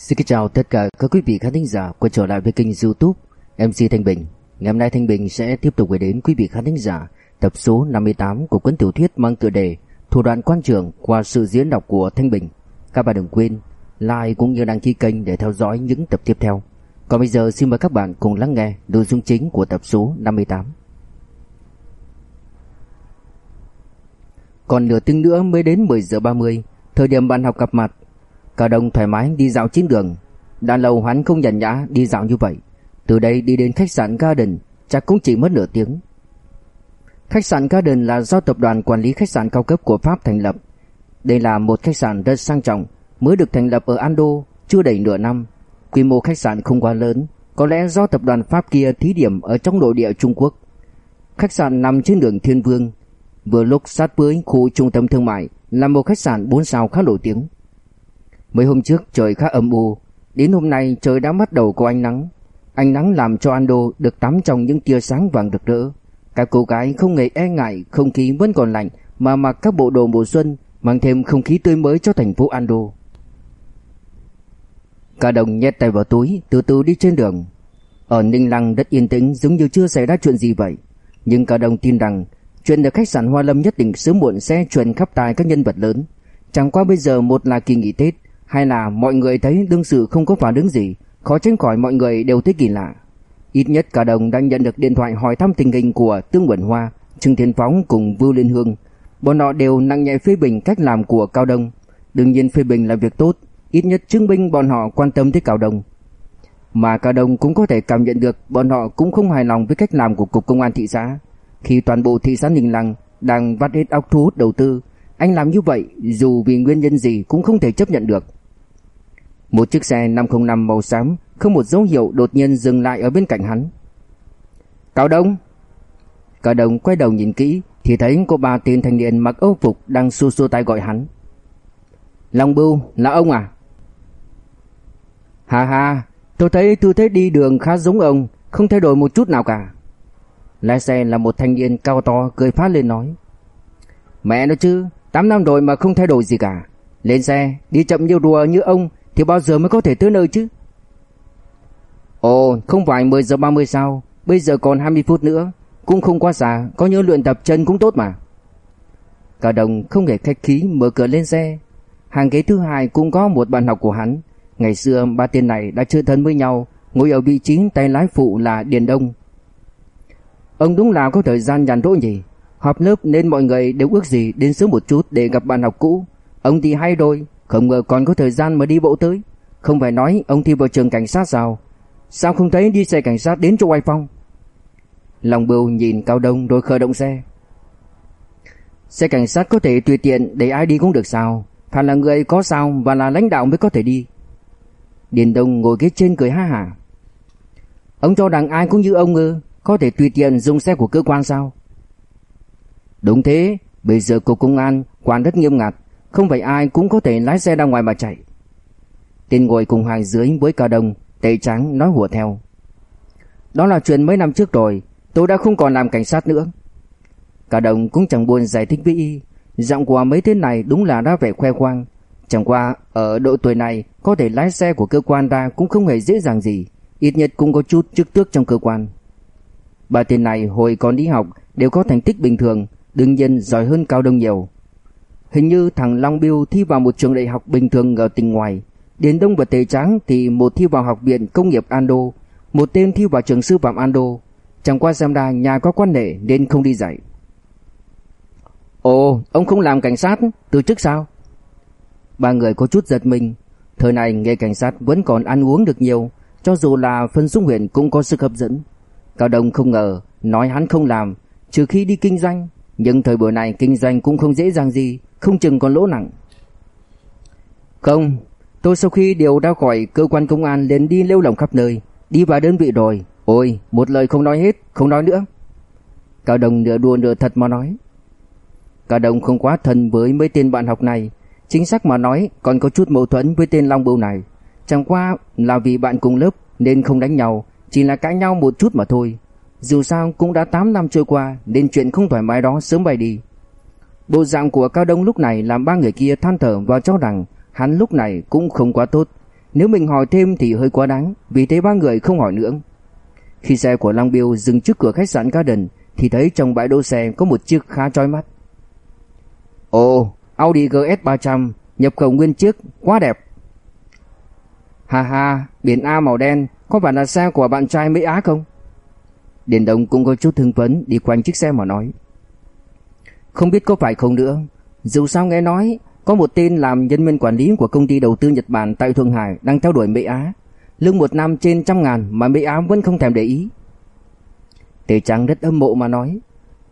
Xin kính chào tất cả các quý vị khán thính giả quay trở lại với kênh youtube MC Thanh Bình. Ngày hôm nay Thanh Bình sẽ tiếp tục gửi đến quý vị khán thính giả tập số 58 của cuốn tiểu thuyết mang tựa đề Thủ đoạn quan trường qua sự diễn đọc của Thanh Bình. Các bạn đừng quên like cũng như đăng ký kênh để theo dõi những tập tiếp theo. Còn bây giờ xin mời các bạn cùng lắng nghe nội dung chính của tập số 58 Còn nửa tiếng nữa mới đến 10 giờ 30 Thời điểm bạn học gặp mặt Cả đồng thoải mái đi dạo trên đường. Đã lâu hắn không nhàn nhã đi dạo như vậy. Từ đây đi đến khách sạn Garden, Chắc cũng chỉ mất nửa tiếng. Khách sạn Garden là do tập đoàn quản lý khách sạn cao cấp của Pháp thành lập. Đây là một khách sạn rất sang trọng, Mới được thành lập ở Ando Chưa đầy nửa năm. Quy mô khách sạn không quá lớn, Có lẽ do tập đoàn Pháp kia thí điểm ở trong nội địa Trung Quốc. Khách sạn nằm trên đường Thiên Vương. Vừa lúc sát với khu trung tâm thương mại, Là một khách sạn 4 sao khá nổi tiếng. Mấy hôm trước trời khá âm u, đến hôm nay trời đã bắt đầu có ánh nắng. Ánh nắng làm cho Ando được tắm trong những tia sáng vàng rực rỡ. Các cô gái không hề e ngại không khí vẫn còn lạnh mà mặc các bộ đồ mùa xuân mang thêm không khí tươi mới cho thành phố Ando. Cả đồng nhét tay vào túi, từ từ đi trên đường. Ở Ninh Lăng rất yên tĩnh giống như chưa xảy ra chuyện gì vậy. Nhưng cả đồng tin rằng chuyện ở khách sạn Hoa Lâm nhất định sớm muộn sẽ truyền khắp tai các nhân vật lớn. Chẳng qua bây giờ một là kỳ nghỉ Tết, hay là mọi người thấy đương sự không có phản ứng gì, khó tránh khỏi mọi người đều thấy kỳ lạ. Ít nhất cả đồng đang nhận được điện thoại hỏi thăm tình hình của Tương Quẩn Hoa, Trương Thiên Phóng cùng Vưu Liên Hương. Bọn họ đều nặng nhẹ phê bình cách làm của Cao Đông. Đương nhiên phê bình là việc tốt, ít nhất chứng minh bọn họ quan tâm tới Cao Đông. Mà Cao Đông cũng có thể cảm nhận được bọn họ cũng không hài lòng với cách làm của Cục Công an thị xã. Khi toàn bộ thị xã Ninh Lăng đang vắt hết óc thu hút đầu tư, anh làm như vậy dù vì nguyên nhân gì cũng không thể chấp nhận được. Một chiếc xe 505 màu xám không một dấu hiệu đột nhiên dừng lại ở bên cạnh hắn. Cao Đông! Cao Đông quay đầu nhìn kỹ thì thấy cô ba tiền thanh niên mặc âu phục đang xua xua tay gọi hắn. Long Bưu, là ông à? Hà hà, tôi thấy tư thế đi đường khá giống ông, không thay đổi một chút nào cả. Lái xe là một thanh niên cao to cười phát lên nói. Mẹ nó chứ, 8 năm rồi mà không thay đổi gì cả. Lên xe, đi chậm như đùa như ông thì bao giờ mới có thể tới nơi chứ? Ồ, không phải 10 giờ 30 sao? Bây giờ còn 20 phút nữa, cũng không quá xa, có nhớ luyện tập chân cũng tốt mà. Cả đồng không hề khách khí mở cửa lên xe. Hàng ghế thứ hai cũng có một bạn học của hắn. Ngày xưa ba tên này đã chơi thân với nhau, ngồi ở vị trí tay lái phụ là Điền Đông. Ông đúng là có thời gian nhàn rỗi nhỉ? Họp lớp nên mọi người đều ước gì đến sớm một chút để gặp bạn học cũ. Ông thì hay rồi, không ngờ còn có thời gian mà đi bộ tới. Không phải nói ông thi vào trường cảnh sát sao? Sao không thấy đi xe cảnh sát đến chỗ Oai Phong? Lòng bưu nhìn Cao Đông rồi khởi động xe. Xe cảnh sát có thể tùy tiện để ai đi cũng được sao? Phải là người có sao và là lãnh đạo mới có thể đi. Điền Đông ngồi ghế trên cười ha hả. Ông cho rằng ai cũng như ông ư? Có thể tùy tiện dùng xe của cơ quan sao? Đúng thế, Bây giờ cục công an quản rất nghiêm ngặt không phải ai cũng có thể lái xe ra ngoài mà chạy. Tên ngồi cùng hàng dưới với cao đông tay trắng nói hùa theo. Đó là chuyện mấy năm trước rồi, Tôi đã không còn làm cảnh sát nữa. Cao đông cũng chẳng buồn giải thích với y. Giọng của mấy tên này đúng là đã vẻ khoe khoang. Chẳng qua, ở độ tuổi này, Có thể lái xe của cơ quan ra cũng không hề dễ dàng gì. Ít nhất cũng có chút chức tước trong cơ quan. Ba tên này hồi còn đi học, Đều có thành tích bình thường, Đương nhiên giỏi hơn Cao Đông nhiều. Hình như thằng Long Biêu thi vào một trường đại học bình thường ở tỉnh ngoài. Điền Đông và Tề Tráng thì một thi vào học viện công nghiệp Ando, một tên thi vào trường sư phạm Ando. Chẳng qua xem ra nhà có quan hệ nên không đi dạy. Ồ, ông không làm cảnh sát, từ chức sao? Ba người có chút giật mình. Thời này nghề cảnh sát vẫn còn ăn uống được nhiều, cho dù là phân xung huyện cũng có sức hấp dẫn. Cao Đông không ngờ, nói hắn không làm, trừ khi đi kinh doanh. Nhưng thời buổi này kinh doanh cũng không dễ dàng gì, không chừng còn lỗ nặng. Không, tôi sau khi điều ra khỏi cơ quan công an liền đi lêu lỏng khắp nơi, đi vào đơn vị rồi. Ôi, một lời không nói hết, không nói nữa. Cao Đồng nửa đùa nửa thật mà nói. Cao Đồng không quá thân với mấy tên bạn học này, chính xác mà nói còn có chút mâu thuẫn với tên Long Bưu này. Chẳng qua là vì bạn cùng lớp nên không đánh nhau, chỉ là cãi nhau một chút mà thôi. Dù sao cũng đã 8 năm trôi qua, nên chuyện không thoải mái đó sớm bay đi. Bộ dạng của Cao Đông lúc này làm ba người kia than thở và cho rằng hắn lúc này cũng không quá tốt. Nếu mình hỏi thêm thì hơi quá đáng, Vì thế ba người không hỏi nữa Khi xe của Long Biêu dừng trước cửa khách sạn Garden, Thì thấy trong bãi đỗ xe có một chiếc khá chói mắt Ồ, Audi GS300 Nhập khẩu nguyên chiếc, Quá đẹp Ha ha, Biển A màu đen, Có phải là xe của bạn trai Mỹ Á không Điền Đông cũng có chút hưng phấn Đi quanh chiếc xe mà nói Không biết có phải không nữa Dù sao nghe nói có một tên làm nhân viên quản lý của công ty đầu tư Nhật Bản tại Thượng Hải đang theo đuổi Mỹ Á. Lương một năm trên trăm ngàn mà Mỹ Á vẫn không thèm để ý. Tề Trắng rất âm mộ mà nói.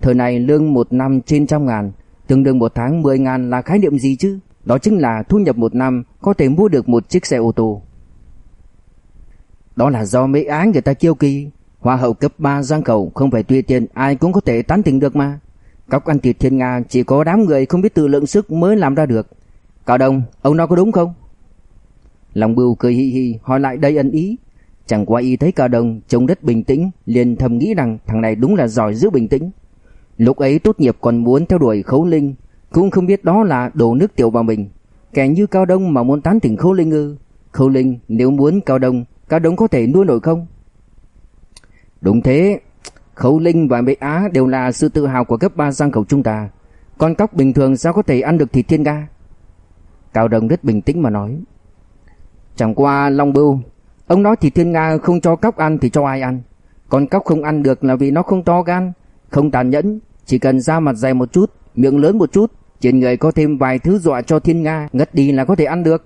Thời này lương một năm trên trăm ngàn, tương đương một tháng 10 ngàn là khái niệm gì chứ? Đó chính là thu nhập một năm có thể mua được một chiếc xe ô tô. Đó là do Mỹ Á người ta kiêu kỳ. Hoa hậu cấp 3 giang cầu không phải tùy tiện ai cũng có thể tán tỉnh được mà. Cóc ăn thịt thiên Nga chỉ có đám người không biết tự lượng sức mới làm ra được. Cao Đông, ông nói có đúng không? Lòng bưu cười hi hi hỏi lại đầy ẩn ý. Chẳng qua y thấy Cao Đông trông rất bình tĩnh, liền thầm nghĩ rằng thằng này đúng là giỏi giữ bình tĩnh. Lúc ấy tốt nghiệp còn muốn theo đuổi Khấu Linh, cũng không biết đó là đổ nước tiểu vào mình. Kẻ như Cao Đông mà muốn tán tỉnh Khấu Linh ư? Khấu Linh nếu muốn Cao Đông, Cao Đông có thể nuôi nổi không? Đúng thế, Khấu Linh và Mỹ Á đều là sự tự hào của cấp 3 giang khẩu chúng ta. Con cóc bình thường sao có thể ăn được thịt thiên ga? Cao Đồng rất bình tĩnh mà nói. Chẳng qua Long Bưu, ông nói thịt thiên nga không cho cóc ăn thì cho ai ăn? Con cóc không ăn được là vì nó không to gan, không tàn nhẫn, chỉ cần da mặt dày một chút, miệng lớn một chút, trên người có thêm vài thứ dọa cho thiên nga ngất đi là có thể ăn được.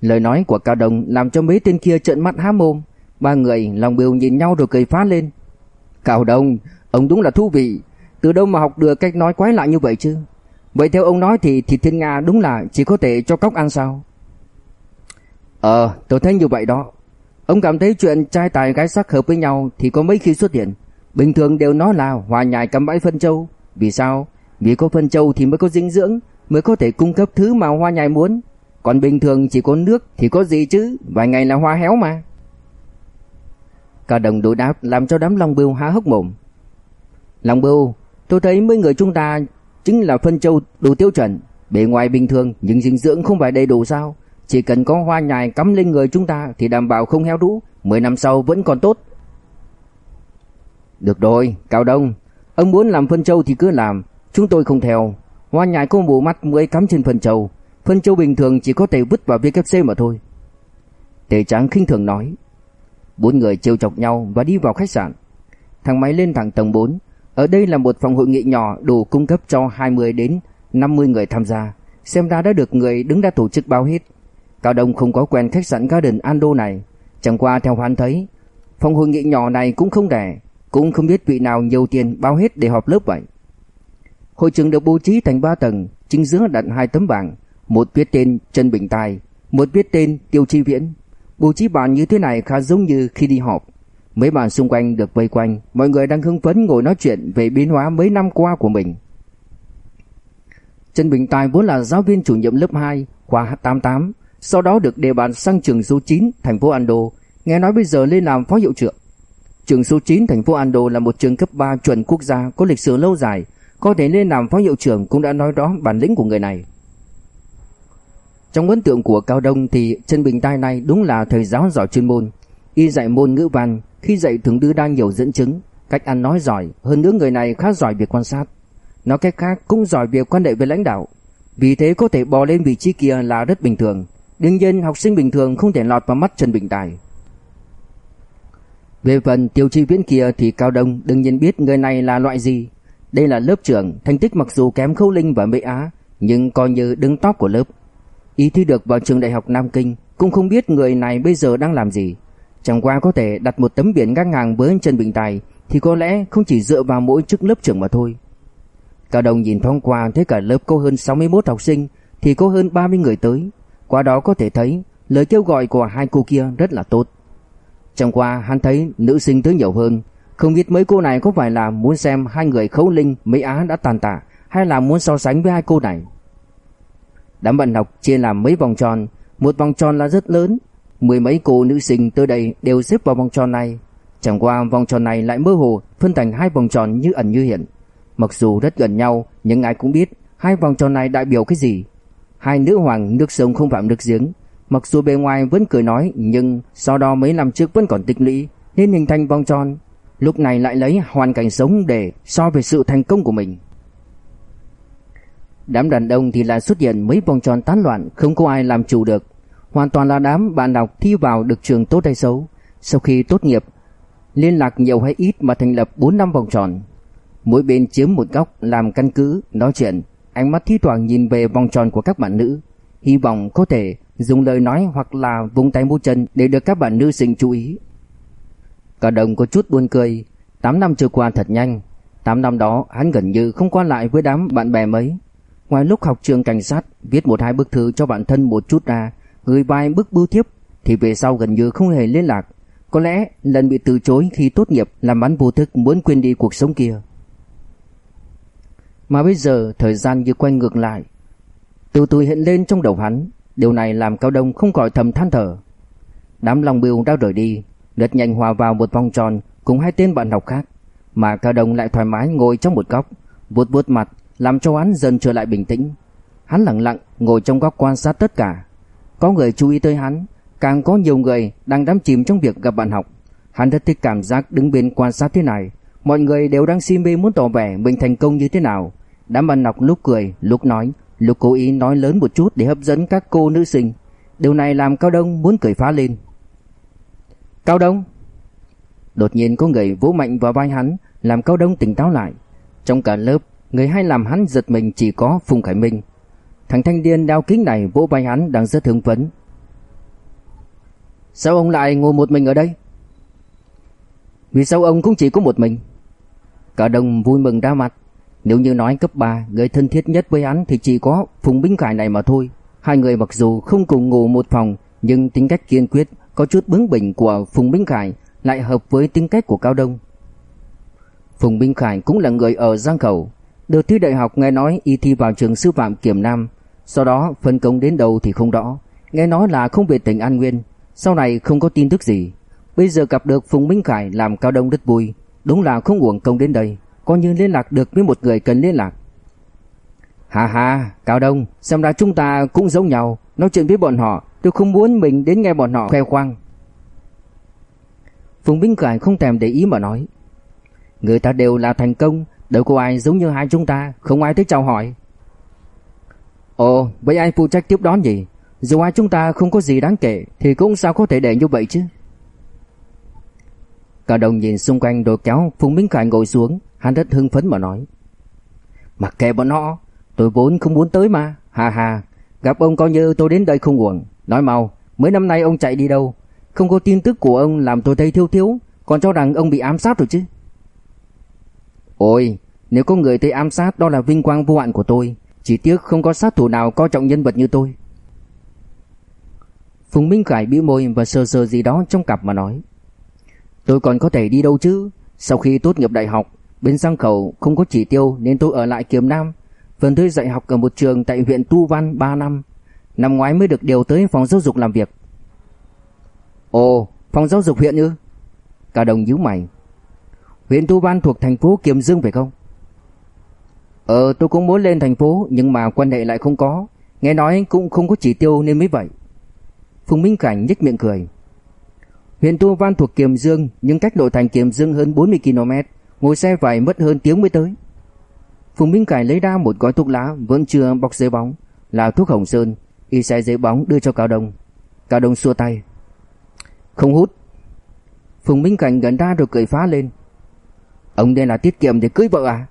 Lời nói của Cao Đồng làm cho mấy tên kia trợn mắt há mồm. Ba người lòng biểu nhìn nhau rồi cười phá lên. cào đồng ông đúng là thú vị. Từ đâu mà học được cách nói quái lạ như vậy chứ? Vậy theo ông nói thì thịt thiên Nga đúng là chỉ có thể cho cóc ăn sao? Ờ, tôi thấy như vậy đó. Ông cảm thấy chuyện trai tài gái sắc hợp với nhau thì có mấy khi xuất hiện. Bình thường đều nói là hòa nhài cầm bãi phân châu. Vì sao? Vì có phân châu thì mới có dinh dưỡng, mới có thể cung cấp thứ mà hoa nhài muốn. Còn bình thường chỉ có nước thì có gì chứ, vài ngày là hoa héo mà. Cả đồng đối đáp làm cho đám Long Bưu há hốc mồm. Long Bưu, tôi thấy mấy người chúng ta chính là phân châu đủ tiêu chuẩn, bề ngoài bình thường nhưng dinh dưỡng không phải đầy đủ sao? Chỉ cần có hoa nhài cắm lên người chúng ta thì đảm bảo không héo rũ, 10 năm sau vẫn còn tốt. Được rồi, Cao Đông, ông muốn làm phân châu thì cứ làm, chúng tôi không theo. Hoa nhài có bộ mắt mới cắm trên phân châu, phân châu bình thường chỉ có thể vứt vào VKC mà thôi. Tề Tráng khinh thường nói. Bốn người trêu chọc nhau và đi vào khách sạn. Thang máy lên thẳng tầng 4. Ở đây là một phòng hội nghị nhỏ đủ cung cấp cho 20 đến 50 người tham gia. Xem ra đã được người đứng ra tổ chức bao hết. Cao Đông không có quen khách sạn Garden Ando này. Chẳng qua theo hắn thấy, phòng hội nghị nhỏ này cũng không rẻ, cũng không biết vị nào nhiều tiền bao hết để họp lớp vậy. Hội trường được bố trí thành 3 tầng, chính giữa đặt hai tấm bảng, một viết tên Trần Bình Tài, một viết tên Tiêu Chi Viễn. Bố trí bàn như thế này khá giống như khi đi họp. Mấy bàn xung quanh được vây quanh, mọi người đang hưng phấn ngồi nói chuyện về biến hóa mấy năm qua của mình. Trần Bình Tài vốn là giáo viên chủ nhiệm lớp 2, khoa 88, sau đó được đề bạt sang trường số 9, thành phố Ando, nghe nói bây giờ lên làm phó hiệu trưởng. Trường số 9 thành phố Ando là một trường cấp 3 chuẩn quốc gia có lịch sử lâu dài, có thể lên làm phó hiệu trưởng cũng đã nói rõ bản lĩnh của người này. Trong ấn tượng của Cao Đông thì Trần Bình Tài này đúng là thầy giáo giỏi chuyên môn. Y dạy môn ngữ văn, khi dạy thường đưa ra nhiều dẫn chứng, cách ăn nói giỏi, hơn nữa người này khá giỏi việc quan sát. Nói cách khác cũng giỏi việc quan hệ với lãnh đạo. Vì thế có thể bò lên vị trí kia là rất bình thường. Đương nhiên học sinh bình thường không thể lọt vào mắt Trần Bình Tài. Về phần tiêu chi viễn kia thì Cao Đông đương nhiên biết người này là loại gì. Đây là lớp trưởng, thành tích mặc dù kém Khâu Linh và Mỹ Á, nhưng coi như đứng top của lớp. Ý thi được vào trường đại học Nam Kinh, Cũng không biết người này bây giờ đang làm gì. Chẳng qua có thể đặt một tấm biển ngang hàng với Trần Bình Tài, Thì có lẽ không chỉ dựa vào mỗi chức lớp trưởng mà thôi. Cao Đồng nhìn thoáng qua thấy cả lớp có hơn 61 học sinh, Thì có hơn 30 người tới. Qua đó có thể thấy lời kêu gọi của hai cô kia rất là tốt. Chẳng qua hắn thấy nữ sinh tới nhiều hơn, Không biết mấy cô này có phải là muốn xem hai người khấu linh Mỹ Á đã tàn tạ, Hay là muốn so sánh với hai cô này. Đám bạn học chia làm mấy vòng tròn, một vòng tròn là rất lớn, mười mấy cô nữ sinh tới đây đều xếp vào vòng tròn này. Chẳng qua vòng tròn này lại mơ hồ phân thành hai vòng tròn như ẩn như hiện. Mặc dù rất gần nhau, nhưng ai cũng biết hai vòng tròn này đại biểu cái gì. Hai nữ hoàng nước sông không phạm nước giếng Mặc dù bề ngoài vẫn cười nói Nhưng sau đó mấy năm trước vẫn còn tích lũy Nên hình thành vòng tròn Lúc này lại lấy hoàn cảnh sống để so về sự thành công của mình Đám đàn ông thì lại xuất hiện mấy vòng tròn tán loạn, Không có ai làm chủ được. Hoàn toàn là đám bạn đọc thi vào được trường tốt hay xấu. Sau khi tốt nghiệp, Liên lạc nhiều hay ít mà thành lập 4 năm vòng tròn. Mỗi bên chiếm một góc làm căn cứ, nói chuyện, Ánh mắt thi thoảng nhìn về vòng tròn của các bạn nữ. Hy vọng có thể dùng lời nói hoặc là vung tay mua chân Để được các bạn nữ sinh chú ý. Cả đồng có chút buồn cười. 8 năm trôi qua thật nhanh. 8 năm đó, hắn gần như không qua lại với đám bạn bè mấy Ngoài lúc học trường cảnh sát Viết một hai bức thư cho bản thân một chút ra Gửi vài bức bưu thiếp Thì về sau gần như không hề liên lạc. Có lẽ lần bị từ chối khi tốt nghiệp Làm bắn vô thức muốn quên đi cuộc sống kia. Mà bây giờ thời gian như quay ngược lại. Từ từ hiện lên trong đầu hắn Điều này làm Cao Đông không khỏi thầm than thở. Đám lòng biêu đã rời đi rất nhanh hòa vào một vòng tròn cùng hai tên bạn học khác, mà Cao Đông lại thoải mái ngồi trong một góc, vuốt vuốt mặt, làm cho hắn dần trở lại bình tĩnh. Hắn lặng lặng ngồi trong góc quan sát tất cả. Có người chú ý tới hắn, càng có nhiều người đang đắm chìm trong việc gặp bạn học. Hắn rất thích cảm giác đứng bên quan sát thế này, mọi người đều đang si mê muốn tỏ vẻ mình thành công như thế nào. Đám bạn học lúc cười, lúc nói, lúc cố ý nói lớn một chút để hấp dẫn các cô nữ sinh. Điều này làm Cao Đông muốn cười phá lên. Cao Đông Đột nhiên có người vỗ mạnh vào vai hắn Làm Cao Đông tỉnh táo lại Trong cả lớp Người hay làm hắn giật mình chỉ có Phùng Khải Minh. Thằng thanh niên đeo kính này vỗ vai hắn đang rất hứng phấn. Sao ông lại ngồi một mình ở đây? Vì sao ông cũng chỉ có một mình? Cao Đông vui mừng ra mặt. Nếu như nói cấp 3 Người thân thiết nhất với hắn thì chỉ có Phùng Minh Khải này mà thôi. Hai người mặc dù không cùng ngủ một phòng Nhưng tính cách kiên quyết có chút bướng bỉnh của Phùng Minh Khải lại hợp với tính cách của Cao Đông. Phùng Minh Khải cũng là người ở Giang Khẩu, được thi đại học nghe nói y thi vào trường sư phạm Kiểm Nam, sau đó phân công đến đâu thì không rõ, nghe nói là không về tỉnh An Nguyên, sau này không có tin tức gì. Bây giờ gặp được Phùng Minh Khải làm Cao Đông rất vui, đúng là không uổng công đến đây, coi như liên lạc được với một người cần liên lạc. Hà hà, Cao Đông, xem ra chúng ta cũng giống nhau, nói chuyện với bọn họ Tôi không muốn mình đến nghe bọn họ khoe khoang. Phùng Minh Khải không thèm để ý mà nói. Người ta đều là thành công. Đâu có ai giống như hai chúng ta? Không ai tới chào hỏi. Ồ, vậy ai phụ trách tiếp đón gì Dù hai chúng ta không có gì đáng kể, Thì cũng sao có thể để như vậy chứ? Cả đồng nhìn xung quanh rồi kéo Phùng Minh Khải ngồi xuống. Hắn rất hưng phấn mà nói. Mặc kệ bọn họ, Tôi vốn không muốn tới mà. Hà hà Gặp ông coi như tôi đến đây không uổng. Nói mau, Mấy năm nay ông chạy đi đâu? Không có tin tức của ông làm tôi thấy thiếu thiếu, Còn cho rằng ông bị ám sát rồi chứ. Ôi nếu có người tới ám sát, đó là vinh quang vô hạn của tôi. Chỉ tiếc không có sát thủ nào coi trọng nhân vật như tôi. Phùng Minh Khải bĩu môi và sờ sờ gì đó trong cặp mà nói. Tôi còn có thể đi đâu chứ? Sau khi tốt nghiệp đại học, Bên Giang Khẩu không có chỉ tiêu nên tôi ở lại Kiềm Nam. Phần tôi dạy học ở một trường tại huyện Tu Văn 3 năm. Năm ngoái mới được điều tới phòng giáo dục làm việc. Ồ, Phòng giáo dục huyện ư? Cả đồng nhíu mày. Huyện Tu Văn thuộc thành phố Kiềm Dương phải không? Ờ tôi cũng muốn lên thành phố, Nhưng mà quan hệ lại không có. Nghe nói cũng không có chỉ tiêu nên mới vậy. Phùng Minh Cảnh nhếch miệng cười. Huyện Tu Văn thuộc Kiềm Dương, Nhưng cách nội thành Kiềm Dương hơn 40 km Ngồi xe phải mất hơn tiếng mới tới. Phùng Minh Cảnh lấy ra một gói thuốc lá, Vẫn chưa bọc giấy bóng, Là thuốc hồng sơn. Y xe giấy bóng đưa cho Cao Đông. Cao Đông xua tay. Không hút. Phùng Minh Cảnh gần ra rồi cười phá lên. Ông đây là tiết kiệm để cưới vợ à?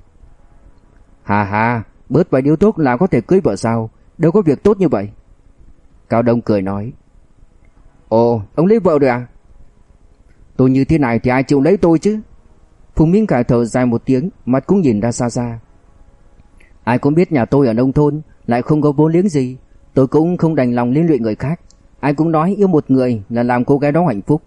Hà hà Bớt vài điếu thuốc là có thể cưới vợ sao? Đâu có việc tốt như vậy. Cao Đông cười nói. Ồ, ông lấy vợ rồi à? Tôi như thế này thì ai chịu lấy tôi chứ? Phùng Minh Khải thở dài một tiếng, Mặt cũng nhìn ra xa xa. Ai cũng biết nhà tôi ở nông thôn, Lại không có vốn liếng gì. Tôi cũng không đành lòng liên lụy người khác. Ai cũng nói yêu một người là làm cô gái đó hạnh phúc.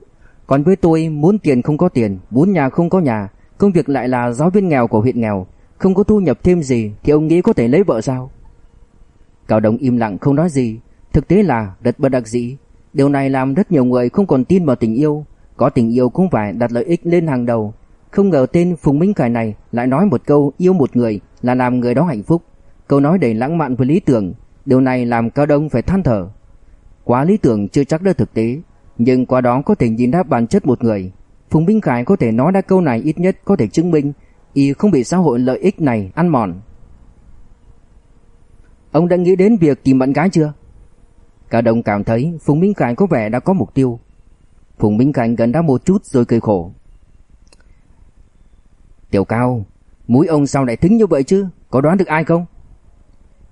Còn với tôi, muốn tiền không có tiền, Muốn nhà không có nhà, Công việc lại là giáo viên nghèo của huyện nghèo. Không có thu nhập thêm gì Thì ông nghĩ có thể lấy vợ sao? Cao Đồng im lặng không nói gì. Thực tế là rất bất đắc dĩ. Điều này làm rất nhiều người không còn tin vào tình yêu. Có tình yêu cũng phải đặt lợi ích lên hàng đầu. Không ngờ tên Phùng Minh Khải này Lại nói một câu yêu một người Là làm người đó hạnh phúc. Câu nói đầy lãng mạn và lý tưởng. Điều này làm Cao Đông phải than thở. Quá lý tưởng chưa chắc đã thực tế, nhưng qua đó có thể nhìn ra bản chất một người. Phùng Minh Khải có thể nói ra câu này ít nhất có thể chứng minh y không bị xã hội lợi ích này ăn mòn. Ông đã nghĩ đến việc tìm bạn gái chưa? Cả đồng cảm thấy Phùng Minh Khải có vẻ đã có mục tiêu. Phùng Minh Khải gần đã một chút rồi cười khổ. Tiểu Cao, mũi ông sao lại thính như vậy chứ? Có đoán được ai không?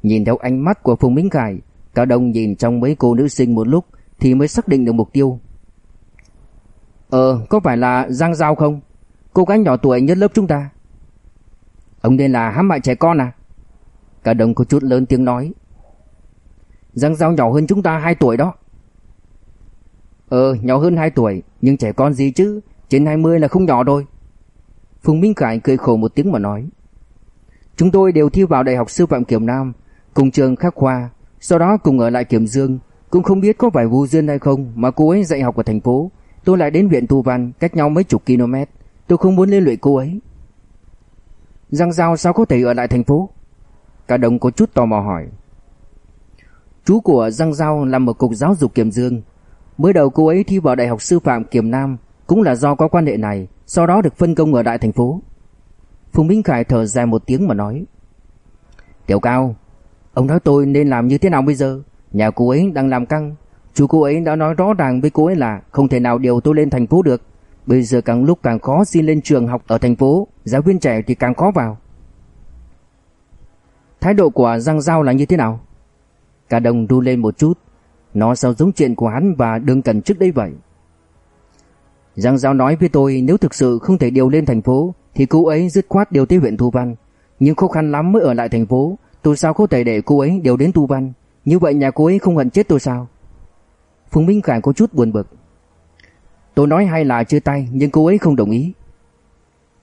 Nhìn theo ánh mắt của Phùng Minh Khải, Cao Đông nhìn trong mấy cô nữ sinh một lúc thì mới xác định được mục tiêu. Ờ, có phải là Giang Giao không? Cô gái nhỏ tuổi nhất lớp chúng ta. Ông nên là hãm hại trẻ con à? Cả đồng có chút lớn tiếng nói. Giang Giao nhỏ hơn chúng ta 2 tuổi đó. Ờ, nhỏ hơn 2 tuổi, nhưng trẻ con gì chứ, trên 20 là không nhỏ rồi. Phùng Minh Khải cười khổ một tiếng mà nói. Chúng tôi đều thi vào Đại học Sư phạm Kiểm Nam, cùng trường Khắc Khoa, sau đó cùng ở lại Kiểm Dương, cũng không biết có phải vô duyên hay không mà cô ấy dạy học ở thành phố, tôi lại đến huyện Tu Văn, cách nhau mấy chục km, tôi không muốn liên lụy cô ấy. Giang Giao sao có thể ở lại thành phố? Cả đồng có chút tò mò hỏi. Chú của Giang Giao làm ở cục giáo dục Kiểm Dương. Mới đầu cô ấy thi vào Đại học Sư phạm Kiểm Nam cũng là do có quan hệ này, sau đó được phân công ở đại thành phố. Phùng Minh Khải thở dài một tiếng mà nói. Tiểu Cao, ông nói tôi nên làm như thế nào bây giờ? Nhà cô ấy đang làm căng, chú cô ấy đã nói rõ ràng với cô ấy là không thể nào điều tôi lên thành phố được. Bây giờ càng lúc càng khó xin lên trường học ở thành phố, giáo viên trẻ thì càng khó vào. Thái độ của Giang Giao là như thế nào? Cả đồng đu lên một chút, nó sao giống chuyện của hắn và Đường Cần trước đây vậy. Giang Giao nói với tôi nếu thực sự không thể điều lên thành phố thì cô ấy dứt khoát điều tới huyện Thu Văn. Nhưng khó khăn lắm mới ở lại thành phố, tôi sao có thể để cô ấy điều đến Thu Văn. Như vậy nhà cô ấy không hận chết tôi sao? Phùng Minh Khải có chút buồn bực. Tôi nói hay là chia tay nhưng cô ấy không đồng ý.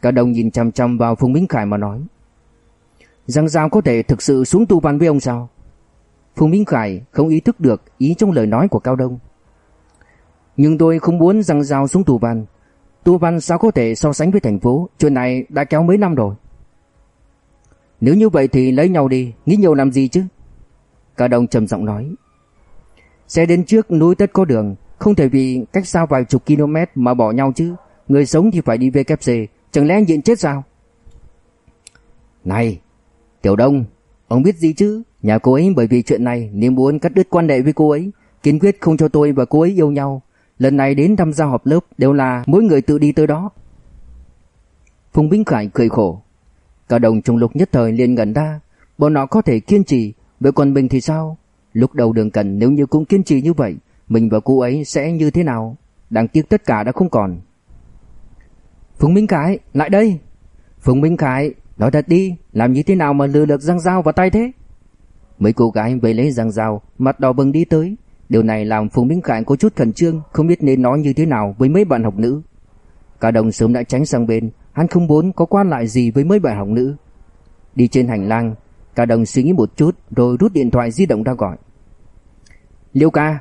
Cả đồng nhìn chăm chăm vào Phùng Minh Khải mà nói. Giang Giao có thể thực sự xuống tu văn với ông sao? Phùng Minh Khải không ý thức được ý trong lời nói của Cao Đông. Nhưng tôi không muốn Giang Giao xuống tu văn. Tu văn sao có thể so sánh với thành phố, chuyện này đã kéo mấy năm rồi. Nếu như vậy thì lấy nhau đi, nghĩ nhiều làm gì chứ? Cao Đông trầm giọng nói. Xe đến trước núi tất có đường, không thể vì cách xa vài chục km mà bỏ nhau chứ. Người sống thì phải đi VKC, chẳng lẽ diện chết sao? Này, Tiểu Đông, ông biết gì chứ? Nhà cô ấy bởi vì chuyện này nên muốn cắt đứt quan hệ với cô ấy, kiên quyết không cho tôi và cô ấy yêu nhau. Lần này đến tham gia họp lớp đều là mỗi người tự đi tới đó. Phùng Binh Khải cười khổ. Cả đồng trong lúc nhất thời liền ngẩn ra, bọn họ có thể kiên trì, vậy còn mình thì sao? Lúc đầu đường cần nếu như cũng kiên trì như vậy, mình và cô ấy sẽ như thế nào? Đáng tiếc tất cả đã không còn. Phùng Minh Khải, lại đây! Phùng Minh Khải, nói thật đi, làm như thế nào mà lừa được răng dao vào tay thế? Mấy cô gái về lấy răng dao, mặt đỏ bừng đi tới. Điều này làm Phùng Minh Khải có chút khẩn trương, không biết nên nói như thế nào với mấy bạn học nữ. Cả đồng sớm đã tránh sang bên, hắn không muốn có quan lại gì với mấy bạn học nữ. Đi trên hành lang, cả đồng suy nghĩ một chút rồi rút điện thoại di động ra gọi. Liêu ca,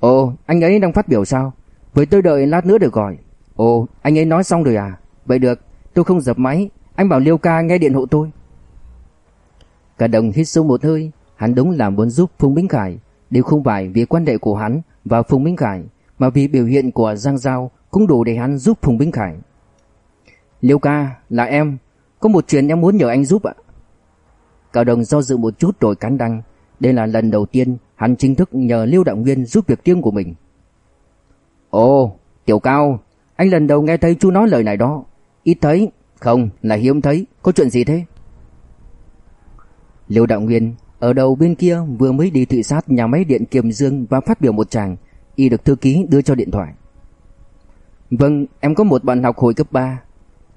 Ồ, anh ấy đang phát biểu sao? Với tôi đợi lát nữa được gọi. Ồ, anh ấy nói xong rồi à? Vậy được, tôi không dập máy, anh bảo Liêu ca nghe điện hộ tôi. Cả đồng hít sâu một hơi, hắn đúng là muốn giúp Phùng Minh Khải, đều không phải vì quan hệ của hắn và Phùng Minh Khải, mà vì biểu hiện của Giang Giao cũng đủ để hắn giúp Phùng Minh Khải. Liêu ca, là em, có một chuyện em muốn nhờ anh giúp ạ. Cả đồng do dự một chút rồi cắn đăng, đây là lần đầu tiên hắn chính thức nhờ Lưu Đạo Nguyên giúp việc riêng của mình. Ồ, Tiểu Cao, anh lần đầu nghe thấy chú nói lời này đó. Ít thấy, không, là hiếm thấy, có chuyện gì thế? Lưu Đạo Nguyên ở đầu bên kia vừa mới đi thị sát nhà máy điện Kiềm Dương và phát biểu một tràng, y được thư ký đưa cho điện thoại. Vâng, em có một bạn học hồi cấp 3.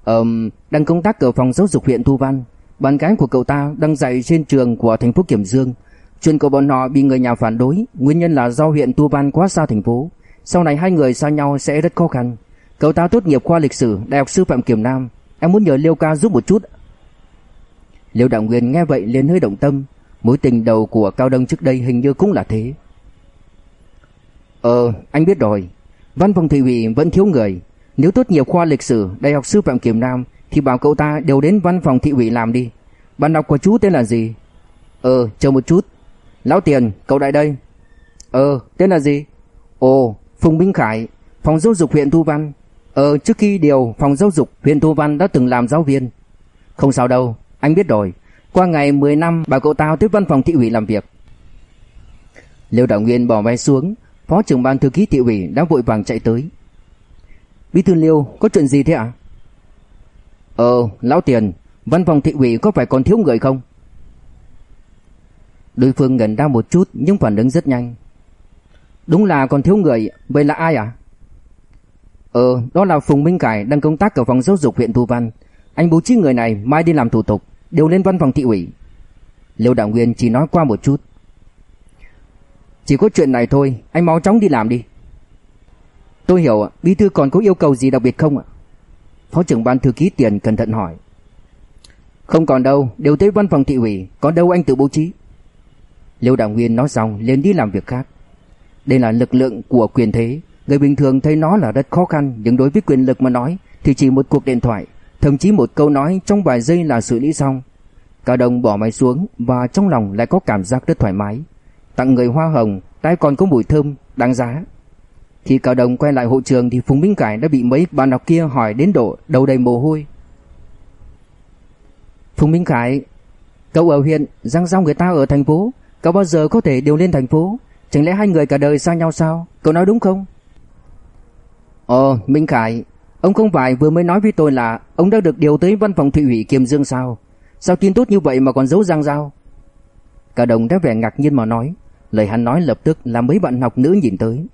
Ờm, đang công tác ở phòng giáo dục huyện Thu Văn. Bạn gái của cậu ta đang dạy trên trường của thành phố Kiểm Dương Chuyện của bọn họ bị người nhà phản đối, nguyên nhân là do huyện Tu ban quá xa thành phố. Sau này hai người xa nhau sẽ rất khó khăn. Cậu ta tốt nghiệp khoa lịch sử Đại học Sư phạm Kiểm Nam, em muốn nhờ Liêu ca giúp một chút. Liêu Đạo Nguyên nghe vậy liền hơi động tâm, mối tình đầu của Cao Đông trước đây hình như cũng là thế. Ờ, anh biết rồi. Văn phòng thị ủy vẫn thiếu người. Nếu tốt nghiệp khoa lịch sử Đại học Sư phạm Kiểm Nam thì bảo cậu ta đều đến văn phòng thị ủy làm đi. Bạn đọc của chú tên là gì? Ờ, chờ một chút. Lão Tiền, cậu lại đây. Ờ, tên là gì? Ồ, Phùng Minh Khải, phòng giáo dục huyện Thu Văn. Ờ, trước khi điều phòng giáo dục huyện Thu Văn đã từng làm giáo viên. Không sao đâu, anh biết rồi. Qua ngày 10 năm bà cậu tao tiếp văn phòng thị ủy làm việc. Liêu Đạo Nguyên bỏ vai xuống, phó trưởng ban thư ký thị ủy đã vội vàng chạy tới. Bí thư Liêu, có chuyện gì thế ạ? Ờ, lão tiền, văn phòng thị ủy có phải còn thiếu người không? Đối phương ngẩn ra một chút nhưng phản ứng rất nhanh. Đúng là còn thiếu người, vậy là ai à? Ờ, đó là Phùng Minh Cải đang công tác ở phòng giáo dục huyện Thu Văn. Anh bố trí người này mai đi làm thủ tục, đều lên văn phòng thị ủy. Liêu Đạo Nguyên chỉ nói qua một chút. Chỉ có chuyện này thôi, anh mau chóng đi làm đi. Tôi hiểu, bí thư còn có yêu cầu gì đặc biệt không ạ? Phó trưởng ban thư ký tiền cẩn thận hỏi. Không còn đâu, đều tới văn phòng thị ủy, còn đâu anh tự bố trí. Liêu Đạo Nguyên nói xong liền đi làm việc khác. Đây là lực lượng của quyền thế, người bình thường thấy nó là rất khó khăn, nhưng đối với quyền lực mà nói thì chỉ một cuộc điện thoại, thậm chí một câu nói trong vài giây là xử lý xong. Cao đồng bỏ máy xuống và trong lòng lại có cảm giác rất thoải mái. Tặng người hoa hồng, tay còn có mùi thơm, đáng giá. Khi Cao Đồng quay lại hội trường thì Phùng Minh Cải đã bị mấy bạn học kia hỏi đến độ đầu đầy mồ hôi. Phùng Minh Khải, cậu ở huyện, răng Giao người ta ở thành phố, cậu bao giờ có thể điều lên thành phố? Chẳng lẽ hai người cả đời xa nhau sao? Cậu nói đúng không? Ồ, Minh Khải, ông không phải vừa mới nói với tôi là ông đã được điều tới văn phòng thị ủy Kiềm Dương sao? Sao tin tốt như vậy mà còn giấu Giang Giao? Cả đồng đã vẻ ngạc nhiên mà nói, lời hắn nói lập tức làm mấy bạn học nữ nhìn tới.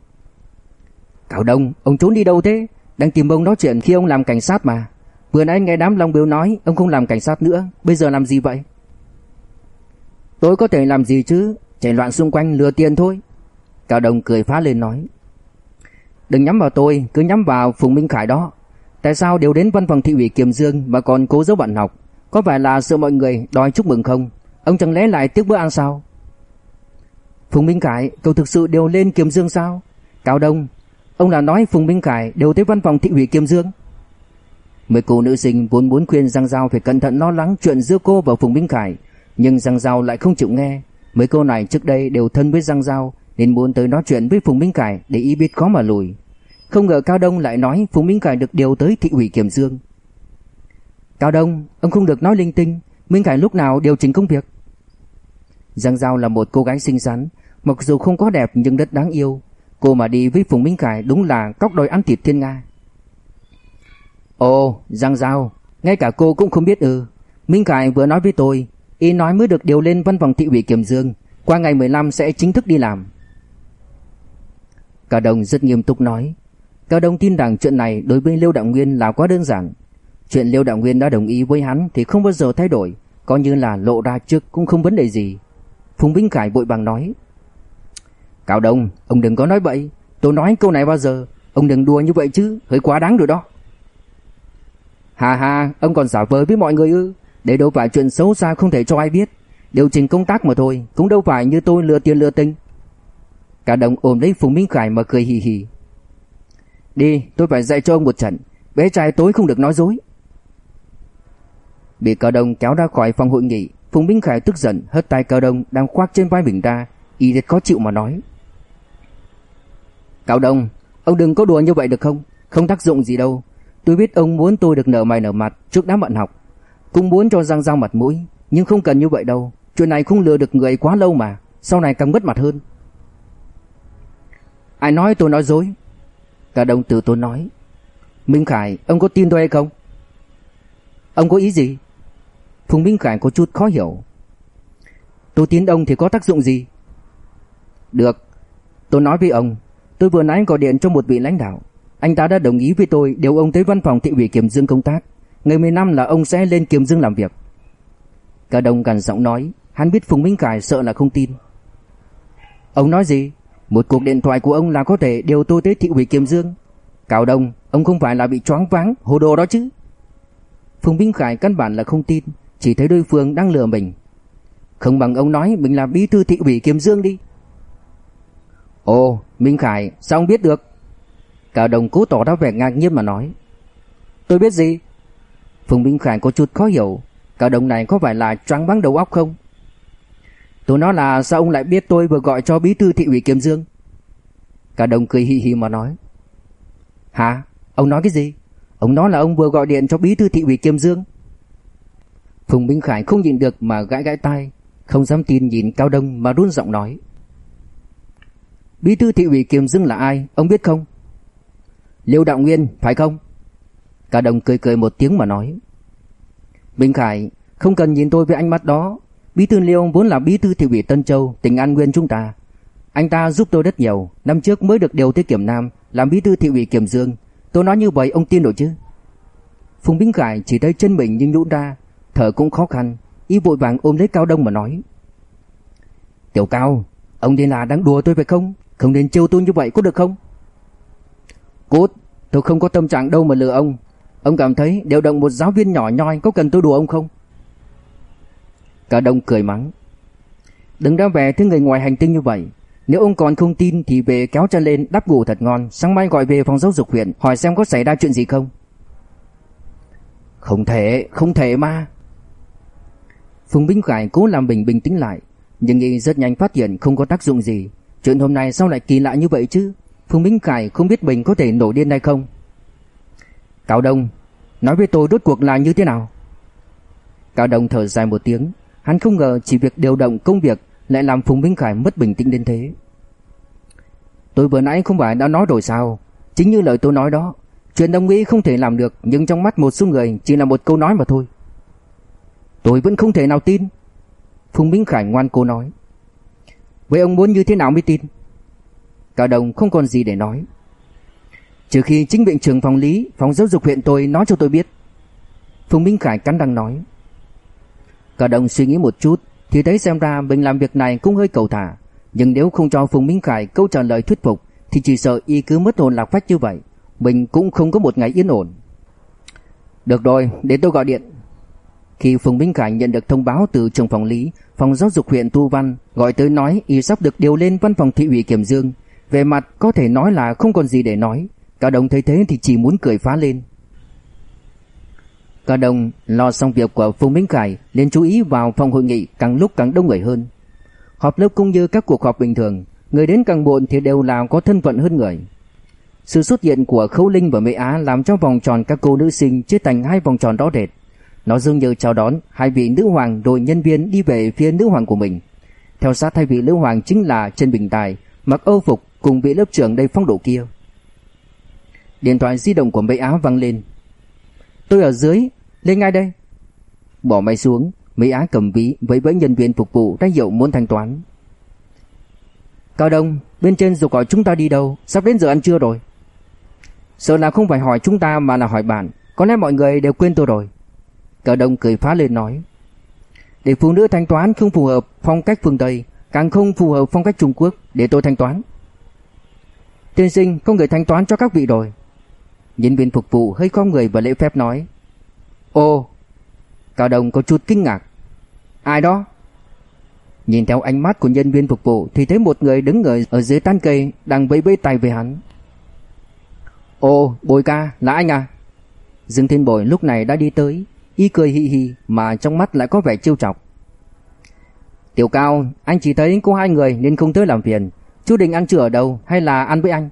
Cao Đông, ông trốn đi đâu thế? Đang tìm ông nói chuyện khi ông làm cảnh sát mà. Vừa nãy nghe đám Long Biếu nói ông không làm cảnh sát nữa, bây giờ làm gì vậy? Tôi có thể làm gì chứ, chạy loạn xung quanh lừa tiền thôi. Cao Đông cười phá lên nói. Đừng nhắm vào tôi, cứ nhắm vào Phùng Minh Khải đó. Tại sao đều đến văn phòng thị ủy Kiềm Dương mà còn cố giấu bạn học? Có phải là sợ mọi người đòi chúc mừng không? Ông chẳng lẽ lại tiếc bữa ăn sao? Phùng Minh Khải, cậu thực sự đều lên Kiềm Dương sao? Cao Đông, ông là nói Phùng Minh Khải đều tới văn phòng thị ủy Kiềm Dương. Mấy cô nữ sinh vốn muốn khuyên Giang Giao phải cẩn thận lo lắng chuyện giữa cô và Phùng Minh Khải, nhưng Giang Giao lại không chịu nghe. Mấy cô này trước đây đều thân với Giang Giao nên muốn tới nói chuyện với Phùng Minh Khải để ý biết khó mà lùi. Không ngờ Cao Đông lại nói Phùng Minh Khải được điều tới thị ủy kiểm Dương. Cao Đông, ông không được nói linh tinh, Minh Khải lúc nào điều chỉnh công việc. Giang Giao là một cô gái xinh xắn, mặc dù không có đẹp nhưng rất đáng yêu. Cô mà đi với Phùng Minh Khải đúng là cóc đôi ăn thịt thiên nga. Ồ, Giang Giao, ngay cả cô cũng không biết ư. Minh Khải vừa nói với tôi, y nói mới được điều lên văn phòng thị ủy Kiềm Dương, qua ngày 15 sẽ chính thức đi làm. Cao Đông rất nghiêm túc nói. Cao Đông tin rằng chuyện này đối với Liêu Đạo Nguyên là quá đơn giản. Chuyện Liêu Đạo Nguyên đã đồng ý với hắn thì không bao giờ thay đổi, coi như là lộ ra trước cũng không vấn đề gì. Phùng Vinh Khải vội vàng nói. Cao Đông, ông đừng có nói bậy, tôi nói câu này bao giờ, ông đừng đùa như vậy chứ, hơi quá đáng rồi đó. Hà hà, ông còn giả vờ với mọi người ư, để đâu phải chuyện xấu xa không thể cho ai biết, điều chỉnh công tác mà thôi, cũng đâu phải như tôi lừa tiền lừa tình. Cả đồng ôm lấy Phùng Minh Khải mà cười hì hì. Đi, tôi phải dạy cho ông một trận, bé trai tối không được nói dối. Bị Cao Đông kéo ra khỏi phòng hội nghị, Phùng Minh Khải tức giận hất tay Cao Đông đang khoác trên vai mình ra, y rất khó chịu mà nói. Cao Đông, ông đừng có đùa như vậy được không? Không tác dụng gì đâu. Tôi biết ông muốn tôi được nở mày nở mặt trước đám bạn học, cũng muốn cho Giang Giang mặt mũi, nhưng không cần như vậy đâu. Chuyện này không lừa được người quá lâu mà, sau này càng mất mặt hơn. Ai nói tôi nói dối? Cả đồng tử tôi nói. Minh Khải, ông có tin tôi hay không? Ông có ý gì? Phùng Minh Khải có chút khó hiểu. Tôi tin ông thì có tác dụng gì? Được, tôi nói với ông, tôi vừa nãy gọi điện cho một vị lãnh đạo. Anh ta đã đồng ý với tôi điều ông tới văn phòng thị ủy Kiểm Dương công tác. Ngày 15 là ông sẽ lên Kiểm Dương làm việc. Cả đồng gần giọng nói, hắn biết Phùng Minh Khải sợ là không tin. Ông nói gì? Một cuộc điện thoại của ông là có thể điều tôi tới thị ủy Kiềm Dương. Cao Đông, ông không phải là bị choáng váng, hồ đồ đó chứ? Phùng Minh Khải căn bản là không tin, chỉ thấy đối phương đang lừa mình. Không bằng ông nói mình là bí thư thị ủy Kiềm Dương đi. Ồ, Minh Khải, sao ông biết được? Cao Đông cố tỏ ra vẻ ngạc nhiên mà nói. Tôi biết gì? Phùng Minh Khải có chút khó hiểu, Cao đồng này có phải là choáng váng đầu óc không? Tôi nói là sao ông lại biết tôi vừa gọi cho bí thư thị ủy Kiềm Dương? Cả đồng cười hì hì mà nói. Hả? Ông nói cái gì? Ông nói là ông vừa gọi điện cho bí thư thị ủy Kiềm Dương. Phùng Minh Khải không nhịn được mà gãi gãi tai, không dám tin nhìn Cao Đông mà run giọng nói. Bí thư thị ủy Kiềm Dương là ai, ông biết không? Liêu Đạo Nguyên, phải không? Cao đồng cười cười một tiếng mà nói. Minh Khải, không cần nhìn tôi với ánh mắt đó. Bí thư Liêu vốn là bí thư thị ủy Tân Châu, tỉnh An Nguyên chúng ta. Anh ta giúp tôi rất nhiều, năm trước mới được điều tới Kiểm Nam, làm bí thư thị ủy Kiểm Dương. Tôi nói như vậy ông tin được chứ? Phùng Minh Khải chỉ thấy chân mình nhưng nhũn ra, thở cũng khó khăn, y vội vàng ôm lấy Cao Đông mà nói. Tiểu Cao, ông đây là đang đùa tôi phải không? Không nên trêu tôi như vậy có được không? Cút, tôi không có tâm trạng đâu mà lừa ông. Ông cảm thấy điều động một giáo viên nhỏ nhoi có cần tôi đùa ông không? Cả Đông cười mắng. Đừng ra vẻ thứ người ngoài hành tinh như vậy. Nếu ông còn không tin thì về kéo chân lên đắp ngủ thật ngon, sáng mai gọi về phòng giáo dục huyện hỏi xem có xảy ra chuyện gì không. Không thể, không thể mà. Phùng Binh Khải cố làm mình bình tĩnh lại, nhưng y rất nhanh phát hiện không có tác dụng gì. Chuyện hôm nay sao lại kỳ lạ như vậy chứ? Phùng Binh Khải không biết mình có thể nổi điên hay không. Cao Đông, nói với tôi đốt cuộc là như thế nào? Cao Đông thở dài một tiếng, hắn không ngờ chỉ việc điều động công việc lại làm Phùng Minh Khải mất bình tĩnh đến thế. Tôi vừa nãy không phải đã nói rồi sao? Chính như lời tôi nói đó, chuyện đồng ý không thể làm được, nhưng trong mắt một số người chỉ là một câu nói mà thôi. Tôi vẫn không thể nào tin. Phùng Minh Khải ngoan cố nói. Vậy ông muốn như thế nào mới tin? Cao đồng không còn gì để nói. Trừ khi chính viện trưởng phòng lý, phòng giáo dục huyện tôi nói cho tôi biết. Phùng Minh Khải cắn răng nói. Cả đồng suy nghĩ một chút, thì thấy xem ra mình làm việc này cũng hơi cầu thả. Nhưng nếu không cho Phùng Minh Khải câu trả lời thuyết phục, thì chỉ sợ y cứ mất hồn lạc phách như vậy. Mình cũng không có một ngày yên ổn. Được rồi, để tôi gọi điện. Khi Phùng Minh Khải nhận được thông báo từ trưởng phòng lý, phòng giáo dục huyện Tu Văn gọi tới nói y sắp được điều lên văn phòng thị ủy Kiểm Dương. Về mặt có thể nói là không còn gì để nói. Cả đồng thấy thế thì chỉ muốn cười phá lên. Cả đồng lo xong việc của Phùng Minh Khải nên chú ý vào phòng hội nghị càng lúc càng đông người hơn. Họp lớp cũng như các cuộc họp bình thường, người đến càng muộn thì đều là có thân phận hơn người. Sự xuất hiện của Khâu Linh và Mỹ Á làm cho vòng tròn các cô nữ sinh chia thành hai vòng tròn rõ rệt. Nó dường như chào đón hai vị nữ hoàng đội nhân viên đi về phía nữ hoàng của mình. Theo sát hai vị nữ hoàng chính là Trần Bình Tài, mặc âu phục cùng vị lớp trưởng đầy phong độ kia. Điện thoại di động của Mỹ Á vang lên. Tôi ở dưới, lên ngay đây. Bỏ máy xuống, Mỹ Á cầm ví với với nhân viên phục vụ ra hiệu muốn thanh toán. Cao Đông, bên trên dù gọi chúng ta đi đâu, sắp đến giờ ăn trưa rồi. Sợ là không phải hỏi chúng ta mà là hỏi bạn, có lẽ mọi người đều quên tôi rồi. Cao Đông cười phá lên nói. Để phụ nữ thanh toán không phù hợp phong cách phương Tây, càng không phù hợp phong cách Trung Quốc, để tôi thanh toán. Tiên sinh, có người thanh toán cho các vị rồi. Nhân viên phục vụ hơi khom người và lễ phép nói. ô, Cao Đông có chút kinh ngạc. Ai đó? Nhìn theo ánh mắt của nhân viên phục vụ thì thấy một người đứng ở, ở dưới tán cây đang vẫy vẫy tay về hắn. Ô, Bồi ca, là anh à? Dương Thiên Bồi lúc này đã đi tới, y cười hì hì mà trong mắt lại có vẻ trêu chọc. Tiểu Cao, anh chỉ thấy có hai người nên không tới làm phiền. Chú định ăn trưa ở đâu hay là ăn với anh?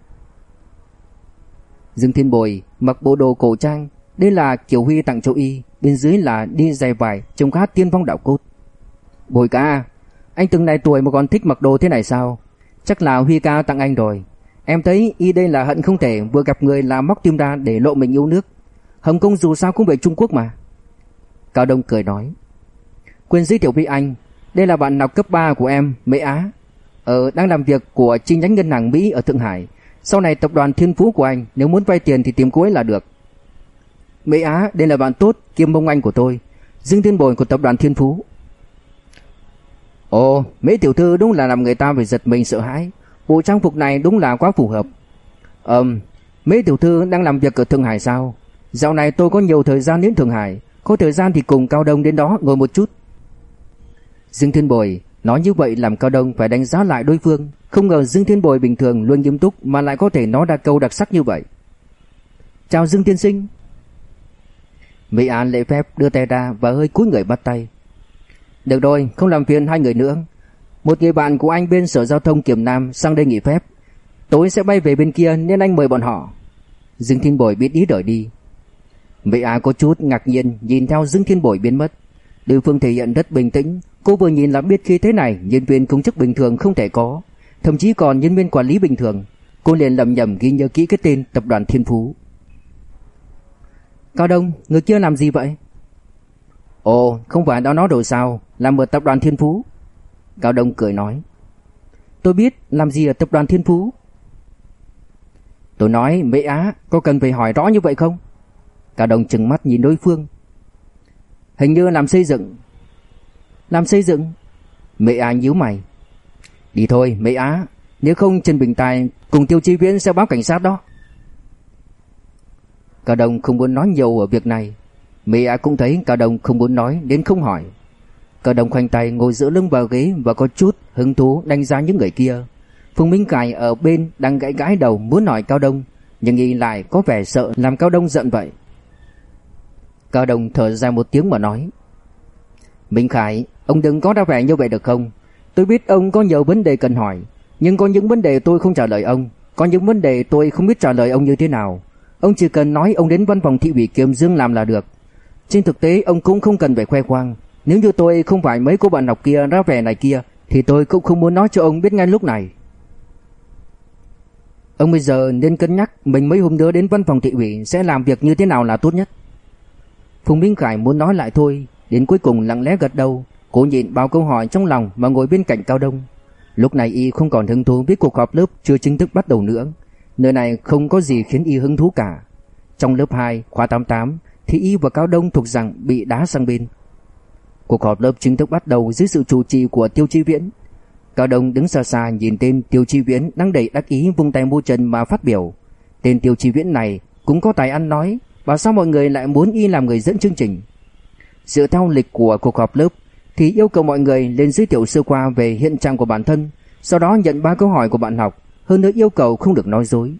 Dương Thiên Bồi mặc bộ đồ cổ trang, đây là Kiều Huy tặng cho y, bên dưới là đi giày vải trông khá tiên phong đạo cốt. Bồi ca, anh từng này tuổi mà còn thích mặc đồ thế này sao? Chắc là Huy ca tặng anh rồi. Em thấy y đây là hận không thể vừa gặp người là móc tim ra để lộ mình yêu nước. Hồng Kông dù sao cũng về Trung Quốc mà. Cao Đông cười nói. Quên giới thiệu với anh, đây là bạn học cấp 3 của em, Mỹ Á. Ở đang làm việc của chi nhánh ngân hàng Mỹ ở Thượng Hải. Sau này tập đoàn Thiên Phú của anh, nếu muốn vay tiền thì tìm cô ấy là được. Mỹ Á, đây là bạn tốt kiêm mông anh của tôi, Dương Thiên Bồi của tập đoàn Thiên Phú. Ồ, Mỹ tiểu thư đúng là làm người ta phải giật mình sợ hãi. Bộ trang phục này đúng là quá phù hợp. Ừm, Mỹ tiểu thư đang làm việc ở Thượng Hải sao? Dạo này tôi có nhiều thời gian đến Thượng Hải, có thời gian thì cùng Cao Đông đến đó ngồi một chút. Dương Thiên Bồi nói như vậy làm Cao Đông phải đánh giá lại đối phương, không ngờ Dương Thiên Bồi bình thường luôn nghiêm túc mà lại có thể nói ra câu đặc sắc như vậy. Chào Dương Tiên Sinh. Mỹ An lễ phép đưa tay ra và hơi cúi người bắt tay. Được rồi, không làm phiền hai người nữa. Một người bạn của anh bên sở giao thông Kiểm Nam sang đây nghỉ phép Tối sẽ bay về bên kia nên anh mời bọn họ Dương Thiên bồi biết ý đổi đi Mỹ Á có chút ngạc nhiên nhìn theo Dương Thiên bồi biến mất Đối phương thể hiện rất bình tĩnh Cô vừa nhìn là biết khi thế này Nhân viên công chức bình thường không thể có Thậm chí còn nhân viên quản lý bình thường. Cô liền lầm nhầm ghi nhớ kỹ cái tên tập đoàn Thiên Phú. Cao Đông, người kia làm gì vậy? Ồ, không phải đã nói rồi sao? Làm ở tập đoàn Thiên Phú. Cao Đông cười nói. Tôi biết làm gì ở tập đoàn Thiên Phú. Tôi nói Mỹ Á có cần phải hỏi rõ như vậy không? Cao Đông chừng mắt nhìn đối phương. Hình như làm xây dựng. Làm xây dựng? Mỹ Á nhíu mày. Đi thôi Mỹ Á. Nếu không, Trần Bình Tài cùng Tiêu Chi Viễn sẽ báo cảnh sát đó. Cao Đông không muốn nói nhiều ở việc này. Mỹ Á cũng thấy Cao Đông không muốn nói đến không hỏi. Cao Đông khoanh tay ngồi giữa lưng vào ghế Và có chút hứng thú đánh giá những người kia. Phùng Minh Cải ở bên đang gãi gãi đầu muốn hỏi Cao Đông, Nhưng y lại có vẻ sợ làm Cao Đông giận vậy. Cao Đông thở ra một tiếng mà nói, Minh Khải, Ông đừng có ra vẻ như vậy được không? Tôi biết ông có nhiều vấn đề cần hỏi, Nhưng có những vấn đề tôi không trả lời ông. Có những vấn đề tôi không biết trả lời ông như thế nào. Ông chỉ cần nói ông đến văn phòng thị ủy Kiềm Dương làm là được. Trên thực tế, ông cũng không cần phải khoe khoang. Nếu như tôi không phải mấy cô bạn học kia ra vẻ này kia, Thì tôi cũng không muốn nói cho ông biết ngay lúc này. Ông bây giờ nên cân nhắc Mình mấy hôm nữa đến văn phòng thị ủy Sẽ làm việc như thế nào là tốt nhất. Phùng Minh Khải muốn nói lại thôi, Đến cuối cùng lặng lẽ gật đầu. Cô nhịn bao câu hỏi trong lòng Mà ngồi bên cạnh Cao Đông. Lúc này y không còn hứng thú với cuộc họp lớp Chưa chính thức bắt đầu nữa. Nơi này không có gì khiến y hứng thú cả. Trong lớp 2 khóa 88 Thì y và Cao Đông thuộc rằng bị đá sang bên. Cuộc họp lớp chính thức bắt đầu dưới sự chủ trì của Tiêu Chi Viễn. Cao Đông đứng xa xa nhìn tên Tiêu Chi Viễn đang đầy đắc ý vung tay mua chân mà phát biểu. Tên Tiêu Chi Viễn này cũng có tài ăn nói, và sao mọi người lại muốn y làm người dẫn chương trình? Dựa theo lịch của cuộc họp lớp thì yêu cầu mọi người lên giới thiệu sơ qua về hiện trạng của bản thân, sau đó nhận ba câu hỏi của bạn học, hơn nữa yêu cầu không được nói dối.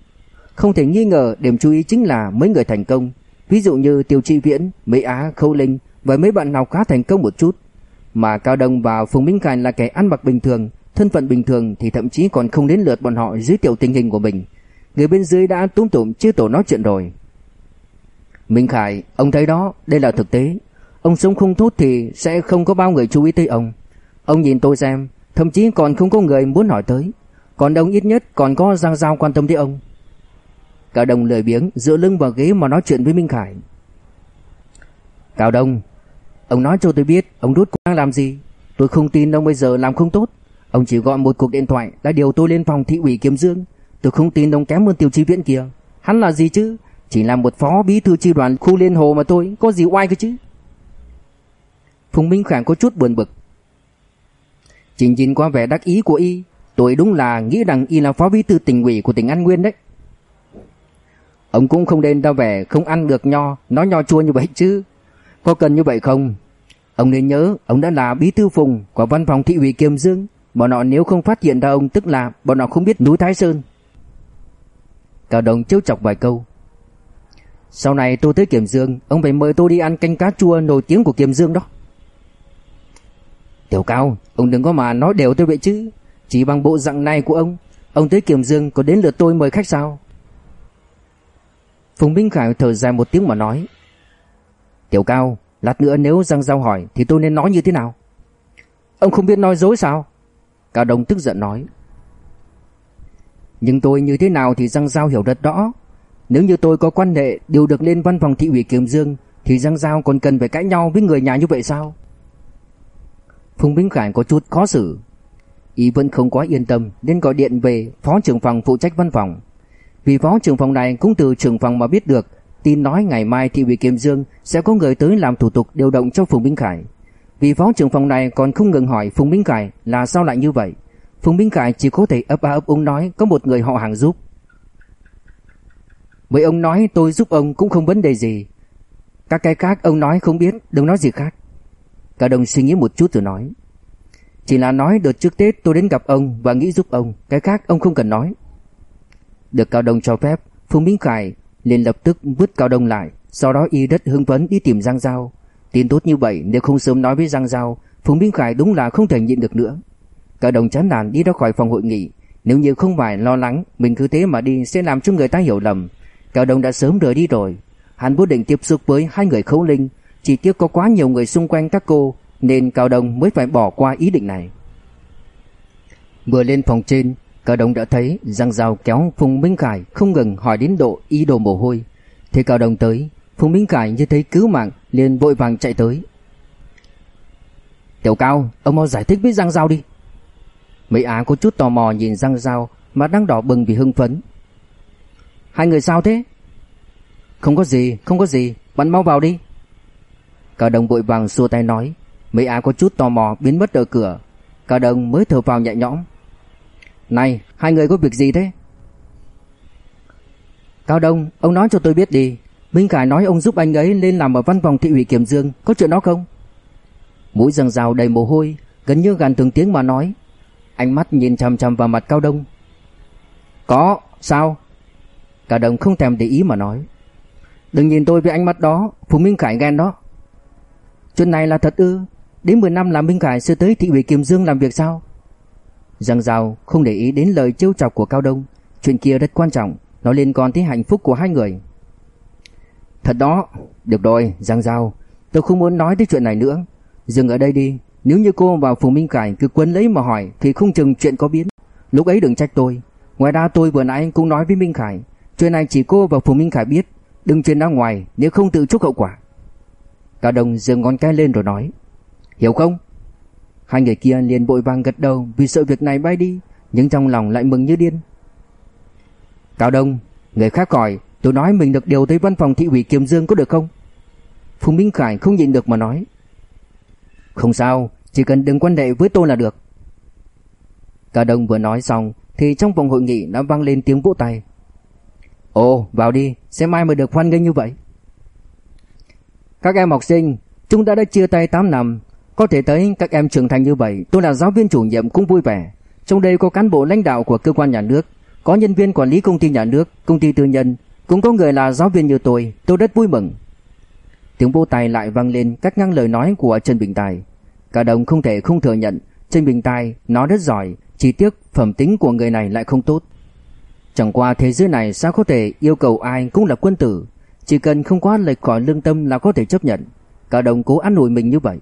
Không thể nghi ngờ điểm chú ý chính là mấy người thành công, ví dụ như Tiêu Chi Viễn, Mỹ Á, Khâu Linh và mấy bạn học khá thành công một chút. Mà Cao Đông và Phùng Minh Khải là kẻ ăn mặc bình thường, thân phận bình thường thì thậm chí còn không đến lượt bọn họ giới thiệu tình hình của mình. Người bên dưới đã túm tụm chưa tổ nói chuyện rồi. Minh Khải, ông thấy đó, đây là thực tế. Ông sống không tốt thì sẽ không có bao người chú ý tới ông. Ông nhìn tôi xem, thậm chí còn không có người muốn hỏi tới. Còn ông ít nhất còn có Giang Giao quan tâm tới ông. Cao Đông lười biếng dựa lưng vào ghế mà nói chuyện với Minh Khải. Cao Đông, ông nói cho tôi biết ông rút đang làm gì. Tôi không tin ông bây giờ làm không tốt. Ông chỉ gọi một cuộc điện thoại đã điều tôi lên phòng thị ủy Kiếm Dương. Tôi không tin ông kém hơn Tiêu Chi Viễn kia. Hắn là gì chứ? Chỉ là một phó bí thư chi đoàn khu liên hồ mà tôi, có gì oai cơ chứ? Phùng Minh Khải có chút buồn bực. Chỉ nhìn qua vẻ đắc ý của y, tôi đúng là nghĩ rằng y là phó bí thư tỉnh ủy của tỉnh An Nguyên đấy. Ông cũng không nên ra vẻ không ăn được nho, nói nho chua như vậy chứ. Có cần như vậy không? Ông nên nhớ, ông đã là bí thư phùng của văn phòng thị ủy Kiêm Dương. Bọn họ nếu không phát hiện ra ông tức là bọn họ không biết núi Thái Sơn. Cao Đồng trêu chọc vài câu. Sau này tôi tới Kiềm Dương, ông phải mời tôi đi ăn canh cá chua nổi tiếng của Kiềm Dương đó. Tiểu Cao, ông đừng có mà nói đều tôi vậy chứ. Chỉ bằng bộ dạng này của ông, ông tới Kiềm Dương có đến lượt tôi mời khách sao? Phùng Minh Khải thở dài một tiếng mà nói. Tiểu Cao, lát nữa nếu răng Giao hỏi thì tôi nên nói như thế nào? Ông không biết nói dối sao? Cao Đông tức giận nói. Nhưng tôi như thế nào thì Giang Giao hiểu rất rõ. Nếu như tôi có quan hệ điều được lên văn phòng thị ủy Kiềm Dương thì Giang Giao còn cần phải cãi nhau với người nhà như vậy sao? Phùng Minh Khải có chút khó xử. Ý vẫn không quá yên tâm nên gọi điện về phó trưởng phòng phụ trách văn phòng. Vì phó trưởng phòng này cũng từ trưởng phòng mà biết được tin nói ngày mai thị ủy Kiêm Dương sẽ có người tới làm thủ tục điều động cho Phùng Minh Khải. Vì phó trưởng phòng này còn không ngừng hỏi Phùng Minh Khải là sao lại như vậy. Phùng Minh Khải chỉ có thể ấp a ấp úng nói có một người họ hàng giúp. Với ông nói tôi giúp ông cũng không vấn đề gì. Các cái khác ông nói không biết, đừng nói gì khác. Cả đồng suy nghĩ một chút rồi nói. Chỉ là nói đợt trước Tết tôi đến gặp ông và nghĩ giúp ông, cái khác ông không cần nói. Được Cao Đông cho phép, Phùng Minh Khải liền lập tức vứt Cao Đông lại, sau đó y đất hưng phấn đi tìm Giang Giao. Tin tốt như vậy nếu không sớm nói với Giang Giao, Phùng Minh Khải đúng là không thể nhịn được nữa. Cao Đông chán nản đi ra khỏi phòng hội nghị. Nếu như không phải lo lắng mình cứ thế mà đi sẽ làm cho người ta hiểu lầm. Cao Đông đã sớm rời đi rồi. Hắn quyết định tiếp xúc với hai người khấu linh, chỉ tiếc có quá nhiều người xung quanh các cô nên Cao Đông mới phải bỏ qua ý định này. Vừa lên phòng trên, Cao Đông đã thấy Giang Giao kéo Phùng Minh Khải không ngừng hỏi đến độ ý đồ mồ hôi. Thế Cao Đông tới, Phùng Minh Khải như thấy cứu mạng liền vội vàng chạy tới. Tiểu Cao, ông mau giải thích với Giang Giao đi. Mấy Á có chút tò mò nhìn Giang Giao mà đang đỏ bừng vì hưng phấn. Hai người sao thế? Không có gì, không có gì, bạn mau vào đi. Cao Đông vội vàng xua tay nói. Mấy Á có chút tò mò biến mất ở cửa. Cao Đông mới thở vào nhẹ nhõm. Này, hai người có việc gì thế? Cao Đông, ông nói cho tôi biết đi. Minh Khải nói ông giúp anh ấy lên làm ở văn phòng thị ủy Kiểm Dương, có chuyện đó không? Mũi răng rào đầy mồ hôi, gần như gàn từng tiếng mà nói. Ánh mắt nhìn chằm chằm vào mặt Cao Đông. Có, sao? Cao Đông không thèm để ý mà nói. Đừng nhìn tôi với ánh mắt đó, Phùng Minh Khải ghen đó. Chuyện này là thật ư? Đến 10 năm làm Minh Khải sẽ tới thị ủy kiềm Dương làm việc sao? Giang Giao không để ý đến lời trêu chọc của Cao Đông, chuyện kia rất quan trọng, nó liên quan tới hạnh phúc của hai người. Thật đó, được rồi, Giang Giao, tôi không muốn nói tới chuyện này nữa. Dừng ở đây đi, nếu như cô và Phùng Minh Khải cứ quấn lấy mà hỏi thì không chừng chuyện có biến. Lúc ấy đừng trách tôi. Ngoài ra tôi vừa nãy cũng nói với Minh Khải, chuyện này chỉ cô và Phùng Minh Khải biết, đừng truyền ra ngoài nếu không tự chuốc hậu quả. Cao Đồng giơ ngón cái lên rồi nói, hiểu không? Hai người kia liền vội vàng gật đầu vì sợ việc này bay đi, nhưng trong lòng lại mừng như điên. Cao Đông, người khác hỏi, tôi nói mình được điều tới văn phòng thị ủy Kiềm Dương có được không? Phùng Minh Khải không nhịn được mà nói. Không sao, chỉ cần đừng quan hệ với tôi là được. Cao Đông vừa nói xong thì trong phòng hội nghị đã vang lên tiếng vỗ tay. Ồ, vào đi, xem ai mới được hoan nghênh như vậy. Các em học sinh, chúng ta đã chia tay 8 năm, có thể thấy các em trưởng thành như vậy, tôi là giáo viên chủ nhiệm cũng vui vẻ. Trong đây có cán bộ lãnh đạo của cơ quan nhà nước, có nhân viên quản lý công ty nhà nước, công ty tư nhân, cũng có người là giáo viên như tôi, tôi rất vui mừng. Tiếng vỗ tay lại vang lên cắt ngang lời nói của Trần Bình Tài. Cả đồng không thể không thừa nhận, Trần Bình Tài nói rất giỏi, chỉ tiếc phẩm tính của người này lại không tốt. Chẳng qua thế giới này sao có thể yêu cầu ai cũng là quân tử, chỉ cần không quá lệch khỏi lương tâm là có thể chấp nhận. Cả đồng cố ăn ủi mình như vậy.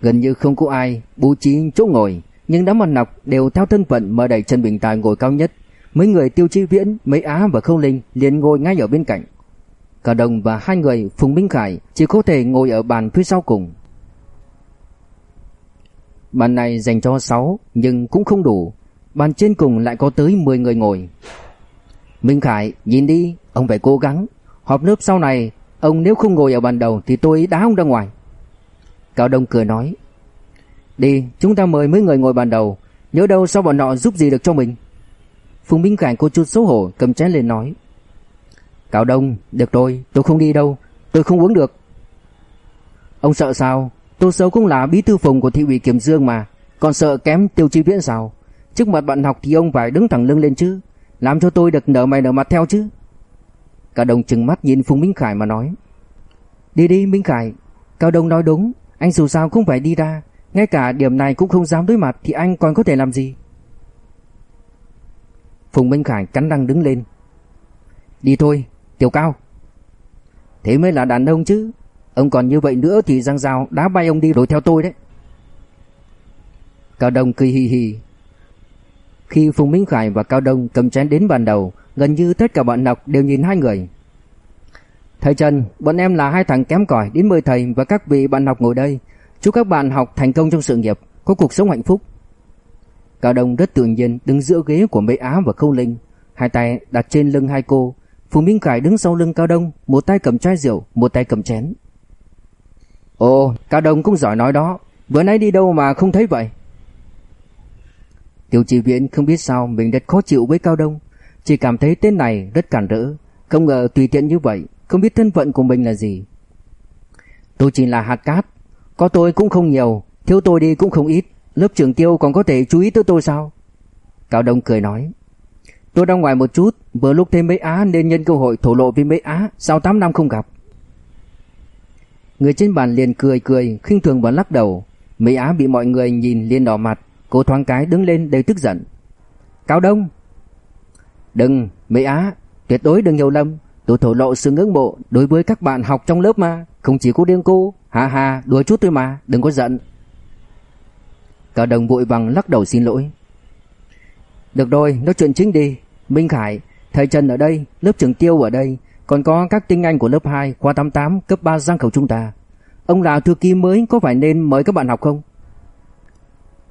Gần như không có ai bố trí chỗ ngồi, nhưng đám mặt nọc đều theo thân phận Mở đẩy Trần Bình Tài ngồi cao nhất. Mấy người Tiêu Chi Viễn, mấy Á và Khâu Linh liền ngồi ngay ở bên cạnh. Cả đồng và hai người Phùng Minh Khải chỉ có thể ngồi ở bàn phía sau cùng. Bàn này dành cho 6 nhưng cũng không đủ. Bàn trên cùng lại có tới 10 người ngồi. Minh Khải, nhìn đi, ông phải cố gắng. Họp lớp sau này, ông nếu không ngồi ở bàn đầu thì tôi đá ông ra ngoài. Cao Đông cười nói Đi chúng ta mời mấy người ngồi bàn đầu Nhớ đâu sao bọn họ giúp gì được cho mình. Phùng Minh Cảnh có chút xấu hổ Cầm chén lên nói Cao Đông được rồi tôi không đi đâu Tôi không uống được. Ông sợ sao? Tô Sấu cũng là bí thư phùng của thị ủy Kiểm Dương mà Còn sợ kém tiêu chi viễn sao? Trước mặt bạn học thì ông phải đứng thẳng lưng lên chứ Làm cho tôi được nở mày nở mặt theo chứ. Cao Đông trừng mắt nhìn Phùng Minh Khải mà nói. Đi đi, Minh Khải, Cao Đông nói đúng, anh dù sao cũng phải đi ra, Ngay cả điểm này cũng không dám đối mặt Thì anh còn có thể làm gì? Phùng Minh Khải cắn răng đứng lên. Đi thôi, Tiểu Cao. Thế mới là đàn ông chứ. Ông còn như vậy nữa thì răng rào đá bay ông đi đuổi theo tôi đấy. Cao Đông cười hì hì. Khi Phùng Minh Khải và Cao Đông cầm chén đến bàn đầu Gần như tất cả bọn học đều nhìn hai người Thầy Trần, bọn em là hai thằng kém cỏi đến mời thầy và các vị bạn học ngồi đây. Chúc các bạn học thành công trong sự nghiệp, có cuộc sống hạnh phúc. Cao Đông rất tự nhiên đứng giữa ghế của Mễ Á và Khâu Linh, hai tay đặt trên lưng hai cô. Phùng Minh Khải đứng sau lưng Cao Đông, một tay cầm chai rượu, một tay cầm chén. Ồ, Cao Đông cũng giỏi nói đó, bữa nay đi đâu mà không thấy vậy? Tiêu chỉ Viễn không biết sao mình rất khó chịu với Cao Đông, chỉ cảm thấy tên này rất cản rỡ, không ngờ tùy tiện như vậy không biết thân phận của mình là gì. Tôi chỉ là hạt cát, có tôi cũng không nhiều, thiếu tôi đi cũng không ít, lớp trưởng tiêu còn có thể chú ý tới tôi sao? Cao Đông cười nói, tôi ra ngoài một chút, vừa lúc thêm mấy Á nên nhân cơ hội thổ lộ với mấy Á, sau 8 năm không gặp. Người trên bàn liền cười cười, khinh thường và lắc đầu, mấy Á bị mọi người nhìn liền đỏ mặt, Cô thoáng cái đứng lên đầy tức giận Cao Đông Đừng, Mỹ Á Tuyệt đối đừng hiểu lầm. Tôi thổ lộ sự ngưỡng mộ đối với các bạn học trong lớp mà. Không chỉ có điên cô. Hà hà, đùa chút thôi mà, đừng có giận. Cao đồng vội vàng lắc đầu xin lỗi. Được rồi, nói chuyện chính đi. Minh Khải, thầy Trần ở đây Lớp trưởng Tiêu ở đây. Còn có các tinh anh của lớp 2, khoa 88, cấp 3 giang khẩu chúng ta. Ông là thư ký mới có phải nên mời các bạn học không?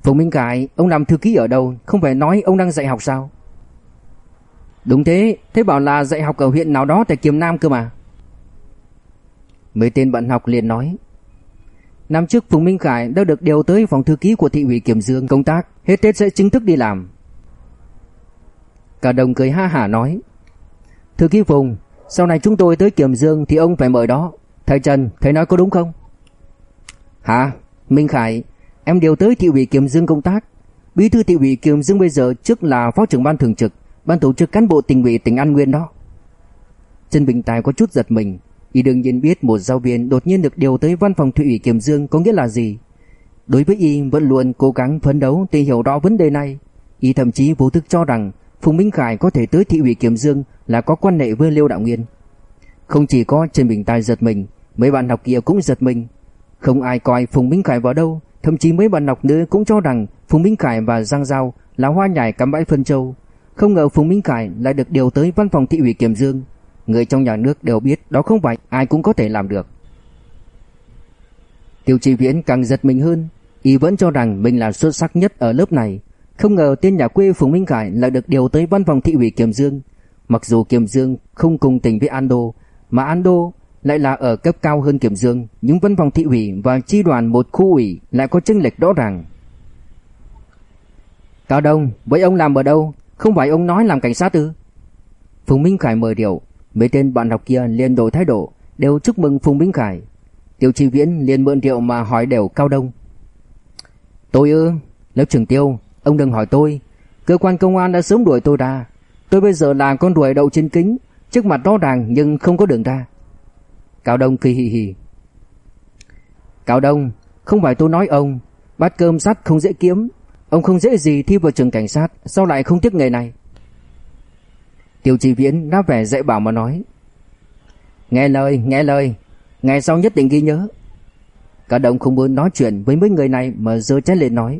Phùng Minh Khải, ông làm thư ký ở đâu? Không phải nói ông đang dạy học sao? Đúng thế, thế bảo là dạy học ở huyện nào đó tại Kiềm Nam cơ mà. Mấy tên bạn học liền nói. Năm trước Phùng Minh Khải đã được điều tới phòng thư ký của thị ủy Kiềm Dương công tác, hết Tết sẽ chính thức đi làm. Cả đồng cười ha hả nói. Thư ký Phùng, sau này chúng tôi tới Kiềm Dương thì ông phải mời đó. Thầy Trần, thầy nói có đúng không? Hả? Minh Khải, em điều tới thị ủy Kiềm Dương công tác. Bí thư thị ủy Kiềm Dương bây giờ trước là phó trưởng ban thường trực, ban tổ chức cán bộ tỉnh ủy tỉnh An Nguyên đó. Trần Bình Tài có chút giật mình, y đương nhiên biết một giáo viên đột nhiên được điều tới văn phòng thị ủy Kiềm Dương có nghĩa là gì. Đối với y vẫn luôn cố gắng phấn đấu để hiểu rõ vấn đề này. Y thậm chí vô thức cho rằng Phùng Minh Khải có thể tới thị ủy Kiềm Dương là có quan hệ với Liêu Đạo Nguyên. Không chỉ có Trần Bình Tài giật mình, mấy bạn học kia cũng giật mình. Không ai coi Phùng Minh Khải vào đâu, thậm chí mấy bạn học nữ cũng cho rằng Phùng Minh Khải và Giang Giao là hoa nhài cắm bãi phân châu. Không ngờ Phùng Minh Khải lại được điều tới văn phòng thị ủy Kiềm Dương. Người trong nhà nước đều biết đó không phải ai cũng có thể làm được. Tiêu Chi Viễn càng giật mình hơn, y vẫn cho rằng mình là xuất sắc nhất ở lớp này. Không ngờ tên nhà quê Phùng Minh Khải lại được điều tới văn phòng thị ủy Kiềm Dương. Mặc dù Kiềm Dương không cùng tình với Ando, mà Ando lại là ở cấp cao hơn Kiềm Dương, nhưng văn phòng thị ủy và chi đoàn một khu ủy lại có chênh lệch rõ ràng. Cao Đông, với ông làm ở đâu? Không phải ông nói làm cảnh sát ư? Phùng Minh Khải mời điều, mấy tên bạn học kia liền đổi thái độ, đều chúc mừng Phùng Minh Khải. Tiêu Chi Viễn liền mượn rượu mà hỏi đều Cao Đông. Tôi ư, lớp trưởng Tiêu, ông đừng hỏi tôi, cơ quan công an đã sớm đuổi tôi ra. Tôi bây giờ là con đuổi đậu trên kính, trước mặt rõ ràng nhưng không có đường ra. Cao Đông cười hì hì. Cao Đông, không phải tôi nói ông, bát cơm sắt không dễ kiếm, ông không dễ gì thi vào trường cảnh sát, sao lại không tiếc nghề này? Tiêu trì Viễn đã vẻ dạy bảo mà nói. Nghe lời, nghe lời, ngày sau nhất định ghi nhớ. Cả đồng không muốn nói chuyện với mấy người này mà giơ chén lên nói.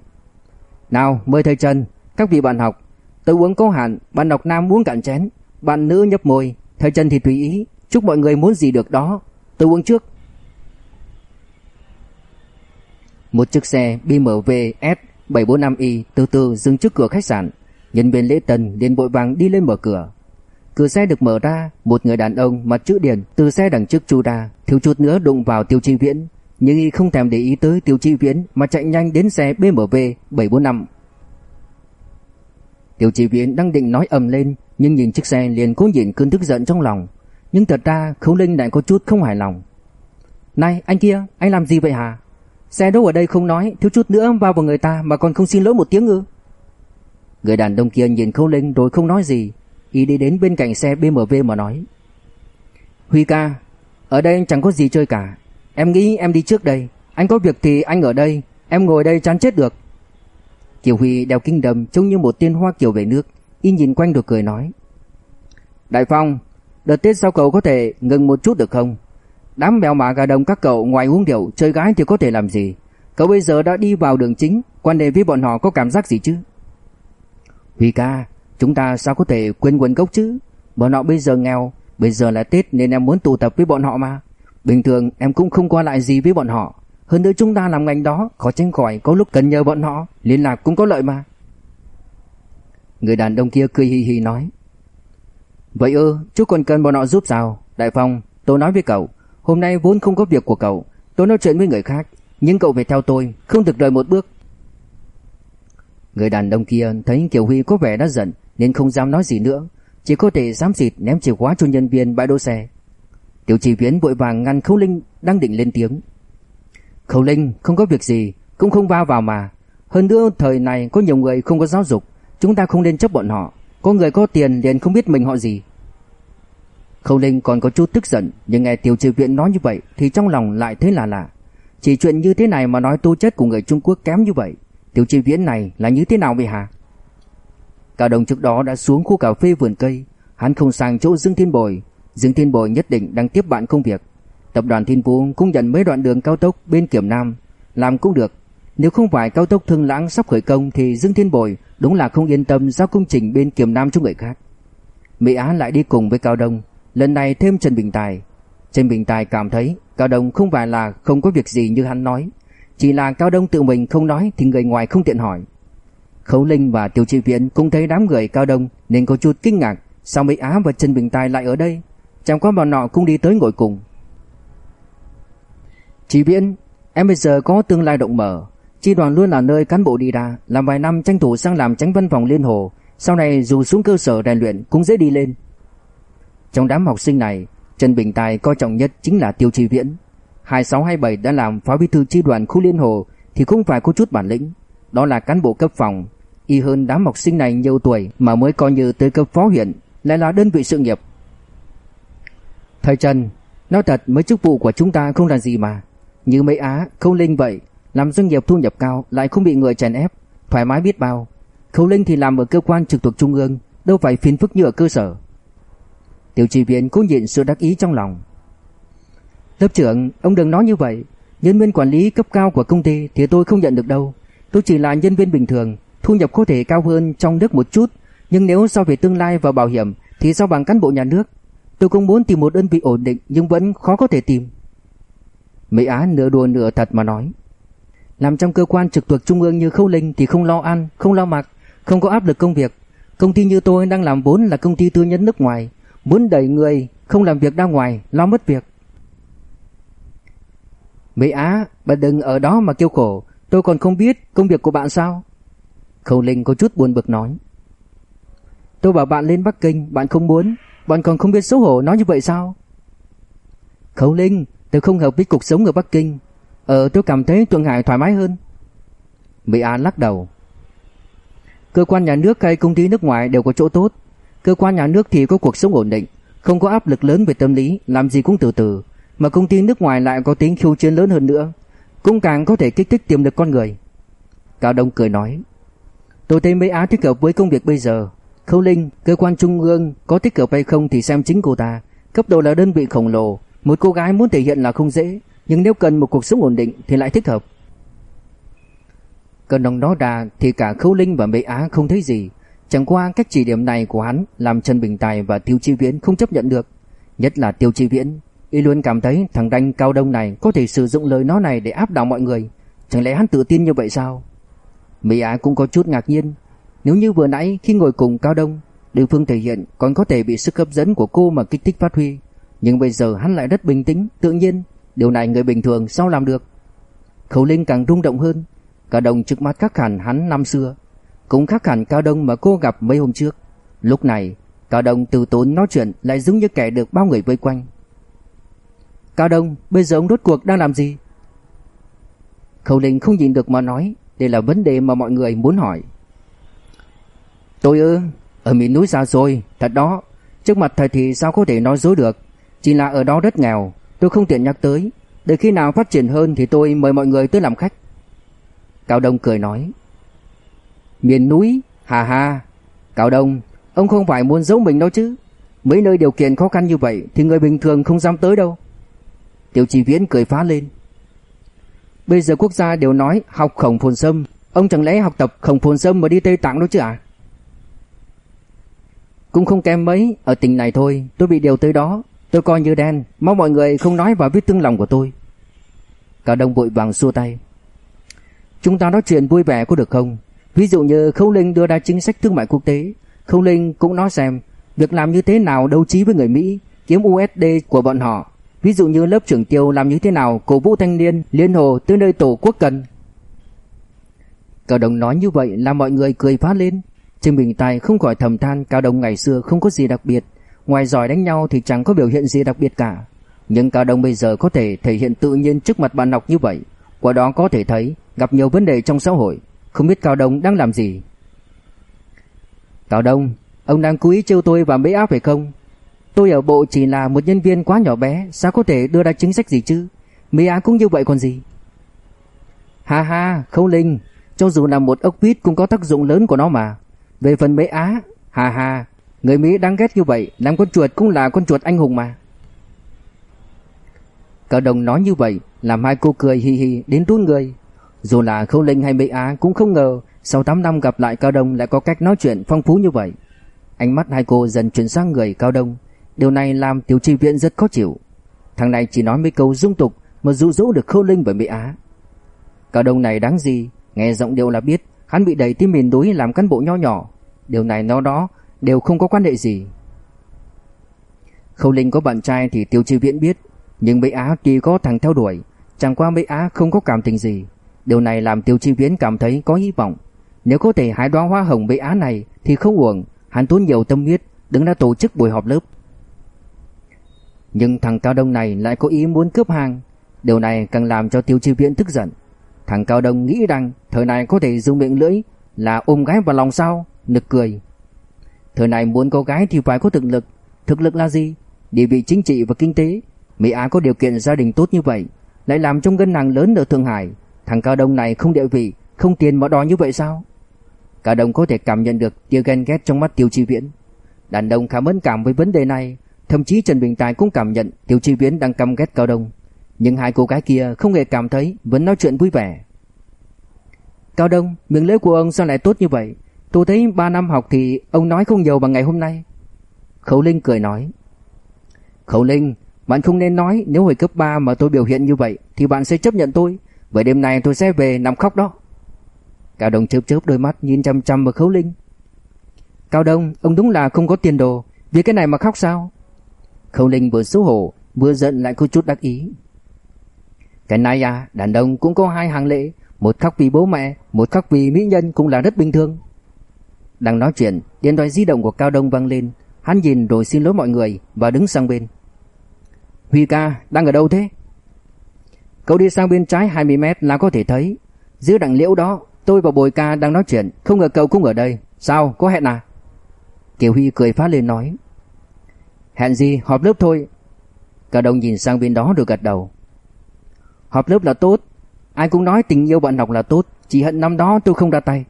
Nào, mời thầy Trần, các vị bạn học, tôi uống có hạn, bạn học nam uống cạn chén, bạn nữ nhấp môi, thầy Trần thì tùy ý, chúc mọi người muốn gì được đó, Tôi uống trước. Một chiếc xe BMW 745i từ từ dừng trước cửa khách sạn. Nhân viên lễ tân liền vội vàng đi lên mở cửa. Cửa xe được mở ra, một người đàn ông mặt chữ điền từ xe đằng trước chu ra, thiếu chút nữa đụng vào Tiêu Chi Viễn, nhưng y không thèm để ý tới Tiêu Chi Viễn mà chạy nhanh đến xe BMW 745. Tiêu Chi Viễn đang định nói ầm lên, nhưng nhìn chiếc xe liền cố nhịn cơn tức giận trong lòng, nhưng thật ra Khấu Linh lại có chút không hài lòng Này anh kia anh làm gì vậy hả Xe đâu ở đây không nói Thiếu chút nữa vào vào người ta mà còn không xin lỗi một tiếng ư? Người đàn ông kia nhìn Khấu Linh rồi không nói gì Y đi đến bên cạnh xe BMW mà nói. Huy ca Ở đây chẳng có gì chơi cả. Em nghĩ em đi trước đây. Anh có việc thì anh ở đây. Em ngồi đây chán chết được. Kiều Huy đeo kinh đầm trông như một tiên hoa kiều về nước. Y nhìn quanh rồi cười nói. Đại Phong Đợt Tết sau cậu có thể ngừng một chút được không? Đám mèo mả gà đồng các cậu ngoài uống rượu, chơi gái thì có thể làm gì? Cậu bây giờ đã đi vào đường chính, quan hệ với bọn họ có cảm giác gì chứ? Huy ca, chúng ta sao có thể quên nguồn gốc chứ? Bọn họ bây giờ nghèo, bây giờ là Tết nên em muốn tụ tập với bọn họ mà. Bình thường em cũng không qua lại gì với bọn họ. Hơn nữa chúng ta làm ngành đó, khó tránh khỏi có lúc cần nhờ bọn họ, liên lạc cũng có lợi mà. Người đàn ông kia cười hì hì nói. Vậy ư, chú còn cần bọn họ giúp sao? Đại Phong, tôi nói với cậu, hôm nay vốn không có việc của cậu, tôi nói chuyện với người khác, nhưng cậu phải theo tôi, không được rời một bước. Người đàn ông kia thấy Kiều Huy có vẻ đã giận nên không dám nói gì nữa, chỉ có thể dám xịt ném chìa khóa cho nhân viên bãi đỗ xe. Tiểu Chỉ Viễn vội vàng ngăn Khâu Linh đang định lên tiếng. Khâu Linh không có việc gì, cũng không va vào mà. Hơn nữa thời này có nhiều người không có giáo dục, chúng ta không nên chấp bọn họ. Có người có tiền liền không biết mình họ gì Khâu Linh còn có chút tức giận Nhưng nghe Tiêu Trừ Viện nói như vậy Thì trong lòng lại thấy là lạ Chỉ chuyện như thế này mà nói tu chất của người Trung Quốc kém như vậy Tiêu Chi Viễn này là như thế nào vậy hả? Cao Đông trước đó đã xuống khu cà phê vườn cây, hắn không sang chỗ Dương Thiên Bồi, Dương Thiên Bồi nhất định đang tiếp bạn công việc. Tập đoàn Thiên Vũ cũng nhận mấy đoạn đường cao tốc bên Kiểm Nam, làm cũng được. Nếu không phải cao tốc Thương Lãng sắp khởi công thì Dương Thiên Bồi đúng là không yên tâm giao công trình bên Kiểm Nam cho người khác. Mỹ Á lại đi cùng với Cao Đông, lần này thêm Trần Bình Tài. Trần Bình Tài cảm thấy Cao Đông không phải là không có việc gì như hắn nói, chỉ là Cao Đông tự mình không nói thì người ngoài không tiện hỏi. Khấu Linh và Tiêu Trị Viễn cũng thấy đám người Cao Đông nên có chút kinh ngạc, sao Mỹ Á và Trần Bình Tài lại ở đây? Chẳng qua bọn nọ cũng đi tới ngồi cùng. Chị Viễn, em bây giờ có tương lai động mở, chi đoàn luôn là nơi cán bộ đi ra, làm vài năm tranh thủ sang làm tránh văn phòng liên hồ, sau này dù xuống cơ sở rèn luyện cũng dễ đi lên. Trong đám học sinh này, Trần Bình Tài coi trọng nhất chính là Tiêu Chi Viễn. 2627 đã làm phó bí thư chi đoàn khu liên hồ thì không phải có chút bản lĩnh, đó là cán bộ cấp phòng, y hơn đám học sinh này nhiều tuổi mà mới coi như tới cấp phó huyện, lại là đơn vị sự nghiệp. Thầy Trần, nói thật mấy chức vụ của chúng ta không là gì mà, như mấy Á, Khâu Linh vậy, làm doanh nghiệp thu nhập cao lại không bị người chèn ép, thoải mái biết bao. Khâu Linh thì làm ở cơ quan trực thuộc trung ương, đâu phải phiền phức như ở cơ sở. Tiểu trì viện cố nhịn sự đắc ý trong lòng. Lớp trưởng, ông đừng nói như vậy. Nhân viên quản lý cấp cao của công ty thì tôi không nhận được đâu. Tôi chỉ là nhân viên bình thường, thu nhập có thể cao hơn trong nước một chút, nhưng nếu so về tương lai và bảo hiểm thì sao bằng cán bộ nhà nước. Tôi cũng muốn tìm một đơn vị ổn định nhưng vẫn khó có thể tìm. Mỹ Á nửa đùa nửa thật mà nói. Làm trong cơ quan trực thuộc trung ương như Khâu Linh thì không lo ăn, không lo mặc, không có áp lực công việc. Công ty như tôi đang làm vốn là công ty tư nhân nước ngoài, muốn đẩy người không làm việc ra ngoài, lo mất việc. Mỹ Á, bạn đừng ở đó mà kêu khổ, tôi còn không biết công việc của bạn sao? Khâu Linh có chút buồn bực nói. Tôi bảo bạn lên Bắc Kinh, bạn không muốn, bạn còn không biết xấu hổ nói như vậy sao? Khâu Linh, tôi không hợp với cuộc sống ở Bắc Kinh. Ờ, tôi cảm thấy Thượng Hải thoải mái hơn. Mỹ Á lắc đầu. Cơ quan nhà nước hay công ty nước ngoài đều có chỗ tốt. Cơ quan nhà nước thì có cuộc sống ổn định, không có áp lực lớn về tâm lý, làm gì cũng từ từ. Mà công ty nước ngoài lại có tính khiêu chiến lớn hơn nữa, cũng càng có thể kích thích tiềm lực con người. Cao Đông cười nói. Tôi thấy mấy Á thích hợp với công việc bây giờ. Khâu Linh, cơ quan trung ương có thích hợp hay không thì xem chính cô ta. Cấp độ là đơn vị khổng lồ, một cô gái muốn thể hiện là không dễ, nhưng nếu cần một cuộc sống ổn định thì lại thích hợp. Cần đồng đó ra thì cả Khâu Linh và Mỹ Á không thấy gì. Chẳng qua cách chỉ điểm này của hắn làm Trần Bình Tài và Tiêu Chi Viễn không chấp nhận được. Nhất là Tiêu Chi Viễn, y luôn cảm thấy thằng đanh cao đông này có thể sử dụng lời nó này để áp đảo mọi người. Chẳng lẽ hắn tự tin như vậy sao? Mỹ Á cũng có chút ngạc nhiên. Nếu như vừa nãy khi ngồi cùng Cao Đông, đối phương thể hiện còn có thể bị sức hấp dẫn của cô mà kích thích phát huy. Nhưng bây giờ hắn lại rất bình tĩnh, tự nhiên. Điều này người bình thường sao làm được? Khẩu Linh càng rung động hơn. cả đồng trước mắt các hẳn hắn năm xưa. Cũng khác hẳn Cao Đông mà cô gặp mấy hôm trước. Lúc này, Cao Đông từ tốn nói chuyện lại giống như kẻ được bao người vây quanh. Cao Đông, bây giờ ông đốt cuộc đang làm gì? Khẩu Linh không nhìn được mà nói, đây là vấn đề mà mọi người muốn hỏi. Tôi ư, ở miền núi xa xôi, thật đó, trước mặt thầy thì sao có thể nói dối được, chỉ là ở đó rất nghèo, tôi không tiện nhắc tới, để khi nào phát triển hơn thì tôi mời mọi người tới làm khách. Cao Đông cười nói. Miền núi, hà hà, Cao Đông, ông không phải muốn giấu mình đâu chứ, mấy nơi điều kiện khó khăn như vậy thì người bình thường không dám tới đâu. Tiểu Chỉ Viễn cười phá lên. Bây giờ quốc gia đều nói học khổng phồn sâm, ông chẳng lẽ học tập khổng phồn sâm mà đi Tây Tạng đâu chứ à? Cũng không kém mấy, ở tỉnh này thôi, tôi bị điều tới đó, tôi coi như đen, mong mọi người không nói vào vết tương lòng của tôi. Cả đồng vội vàng xua tay. Chúng ta nói chuyện vui vẻ có được không? Ví dụ như Khâu Linh đưa ra chính sách thương mại quốc tế, Khâu Linh cũng nói xem việc làm như thế nào đấu trí với người Mỹ, kiếm USD của bọn họ Ví dụ như lớp trưởng tiêu làm như thế nào cổ vũ thanh niên liên hồ tới nơi tổ quốc cần. Cao Đồng nói như vậy là mọi người cười phá lên. Trương Bình Tài không khỏi thầm than Cao Đồng ngày xưa không có gì đặc biệt. Ngoài giỏi đánh nhau thì chẳng có biểu hiện gì đặc biệt cả. Nhưng Cao Đồng bây giờ có thể thể hiện tự nhiên trước mặt bạn học như vậy. Qua đó có thể thấy gặp nhiều vấn đề trong xã hội. Không biết Cao Đồng đang làm gì. Cao Đông, ông đang cố ý trêu tôi và bế áp phải không? Tôi ở bộ chỉ là một nhân viên quá nhỏ bé Sao có thể đưa ra chính sách gì chứ? Mỹ Á cũng như vậy còn gì? Ha ha Khâu Linh Cho dù là một ốc vít cũng có tác dụng lớn của nó mà. Về phần Mỹ Á Hà hà Người Mỹ đáng ghét như vậy Làm con chuột cũng là con chuột anh hùng mà. Cả đồng nói như vậy Làm hai cô cười hi hi đến tuôn người. Dù là Khâu Linh hay Mỹ Á cũng không ngờ Sau 8 năm gặp lại Cao Đông lại có cách nói chuyện phong phú như vậy. Ánh mắt hai cô dần chuyển sang người Cao Đông. Điều này làm Tiểu Tri Viện rất khó chịu. Thằng này chỉ nói mấy câu dung tục Mà dụ dỗ được Khâu Linh và Mỹ Á. Cao Đông này đáng gì, Nghe giọng điệu là biết, Hắn bị đẩy tim miền núi làm cán bộ nho nhỏ. Điều này nó đó đều không có quan hệ gì. Khâu Linh có bạn trai thì Tiêu Chi Viễn biết, Nhưng Mỹ Á tuy có thằng theo đuổi, Chẳng qua Mỹ Á không có cảm tình gì. Điều này làm Tiêu Chi Viễn cảm thấy có hy vọng. Nếu có thể hái đoá hoa hồng bị Á này Thì không uổng, Hắn tốn nhiều tâm huyết, Đứng ra tổ chức buổi họp lớp. Nhưng thằng Cao Đông này lại có ý muốn cướp hàng. Điều này càng làm cho Tiêu Chi Viễn tức giận. Thằng Cao Đông nghĩ rằng Thời này có thể dùng miệng lưỡi Là ôm gái vào lòng sao? Nực cười. Thời này muốn có gái thì phải có thực lực. Thực lực là gì? Địa vị chính trị và kinh tế. Mỹ Á có điều kiện gia đình tốt như vậy, Lại làm trong ngân hàng lớn ở Thượng Hải. Thằng Cao Đông này không địa vị Không tiền mà đòi như vậy sao Cao Đông có thể cảm nhận được tia ghen ghét trong mắt Tiêu Chi Viễn Đàn ông khá mẫn cảm với vấn đề này Thậm chí Trần Bình Tài cũng cảm nhận Tiêu Chi Viễn đang căm ghét Cao Đông Nhưng hai cô gái kia không hề cảm thấy Vẫn nói chuyện vui vẻ Cao Đông, miệng lưỡi của ông sao lại tốt như vậy Tôi thấy 3 năm học thì ông nói không nhiều bằng ngày hôm nay. Khấu Linh cười nói. Khấu Linh, bạn không nên nói nếu hồi cấp 3 mà tôi biểu hiện như vậy thì bạn sẽ chấp nhận tôi. Vậy đêm nay tôi sẽ về nằm khóc đó. Cao Đông chớp chớp đôi mắt nhìn chăm chăm vào Khấu Linh. Cao Đông, ông đúng là không có tiền đồ, vì cái này mà khóc sao? Khấu Linh vừa xấu hổ, vừa giận lại có chút đắc ý. Cái này à, đàn ông cũng có hai hàng lệ, một khóc vì bố mẹ, một khóc vì mỹ nhân cũng là rất bình thường. Đang nói chuyện, điện thoại di động của Cao Đông vang lên, hắn nhìn rồi xin lỗi mọi người và đứng sang bên. Huy ca, đang ở đâu thế? Cậu đi sang bên trái 20 mét là có thể thấy. Giữa đằng liễu đó, tôi và Bồi ca đang nói chuyện, không ngờ cậu cũng ở đây. Sao, có hẹn à? Kiều Huy cười phá lên nói. Hẹn gì, họp lớp thôi. cả Đông nhìn sang bên đó rồi gật đầu. Họp lớp là tốt, ai cũng nói tình yêu bạn học là tốt, chỉ hận năm đó tôi không ra tay.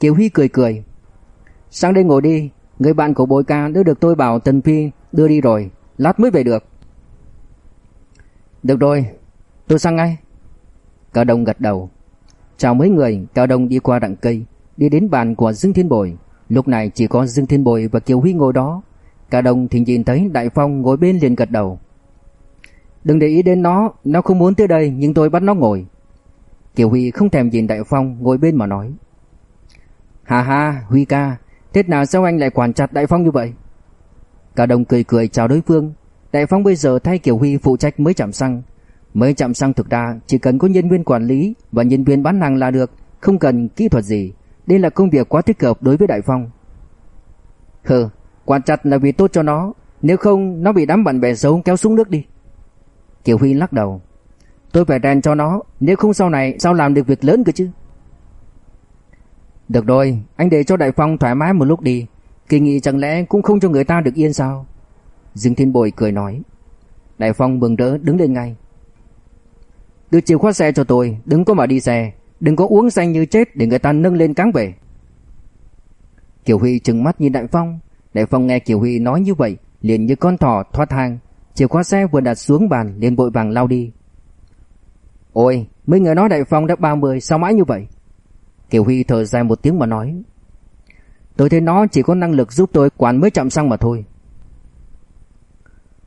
Kiều Huy cười cười. Sang đây ngồi đi, người bạn của bồi ca đã được tôi bảo Tần Phi đưa đi rồi, lát mới về được. Được rồi, tôi sang ngay. Cao Đông gật đầu. Chào mấy người, Cao Đông đi qua đặng cây, đi đến bàn của Dương Thiên Bồi. Lúc này chỉ có Dương Thiên Bồi và Kiều Huy ngồi đó. Cao Đông thì nhìn thấy Đại Phong ngồi bên liền gật đầu. Đừng để ý đến nó, nó không muốn tới đây nhưng tôi bắt nó ngồi. Kiều Huy không thèm nhìn Đại Phong ngồi bên mà nói. Hà hà, Huy ca, Tết nào sao anh lại quản chặt Đại Phong như vậy? cao đông cười cười chào đối phương. Đại Phong bây giờ thay Kiều Huy phụ trách mới chạm xăng. Mới chạm xăng thực ra chỉ cần có nhân viên quản lý và nhân viên bán hàng là được, không cần kỹ thuật gì. Đây là công việc quá thích hợp đối với Đại Phong. Hừ, quản chặt là vì tốt cho nó, nếu không nó bị đám bạn bè xấu kéo xuống nước đi. Kiều Huy lắc đầu. Tôi phải rèn cho nó, nếu không sau này sao làm được việc lớn cơ chứ? Được rồi, anh để cho Đại Phong thoải mái một lúc đi. Kỳ nghị chẳng lẽ cũng không cho người ta được yên sao? Dương Thiên Bồi cười nói. Đại Phong mừng rỡ đứng lên ngay. Đưa chìa khóa xe cho tôi, đừng có mà đi xe. Đừng có uống xanh như chết để người ta nâng lên cáng về. Kiều Huy trừng mắt nhìn Đại Phong. Đại Phong nghe Kiều Huy nói như vậy, liền như con thỏ thoát hang. Chìa khóa xe vừa đặt xuống bàn liền vội vàng lao đi. Ôi, mấy người nói Đại Phong đã 30 sao mãi như vậy? Kiều Huy thở dài một tiếng mà nói Tôi thấy nó chỉ có năng lực giúp tôi quản mới chậm xăng mà thôi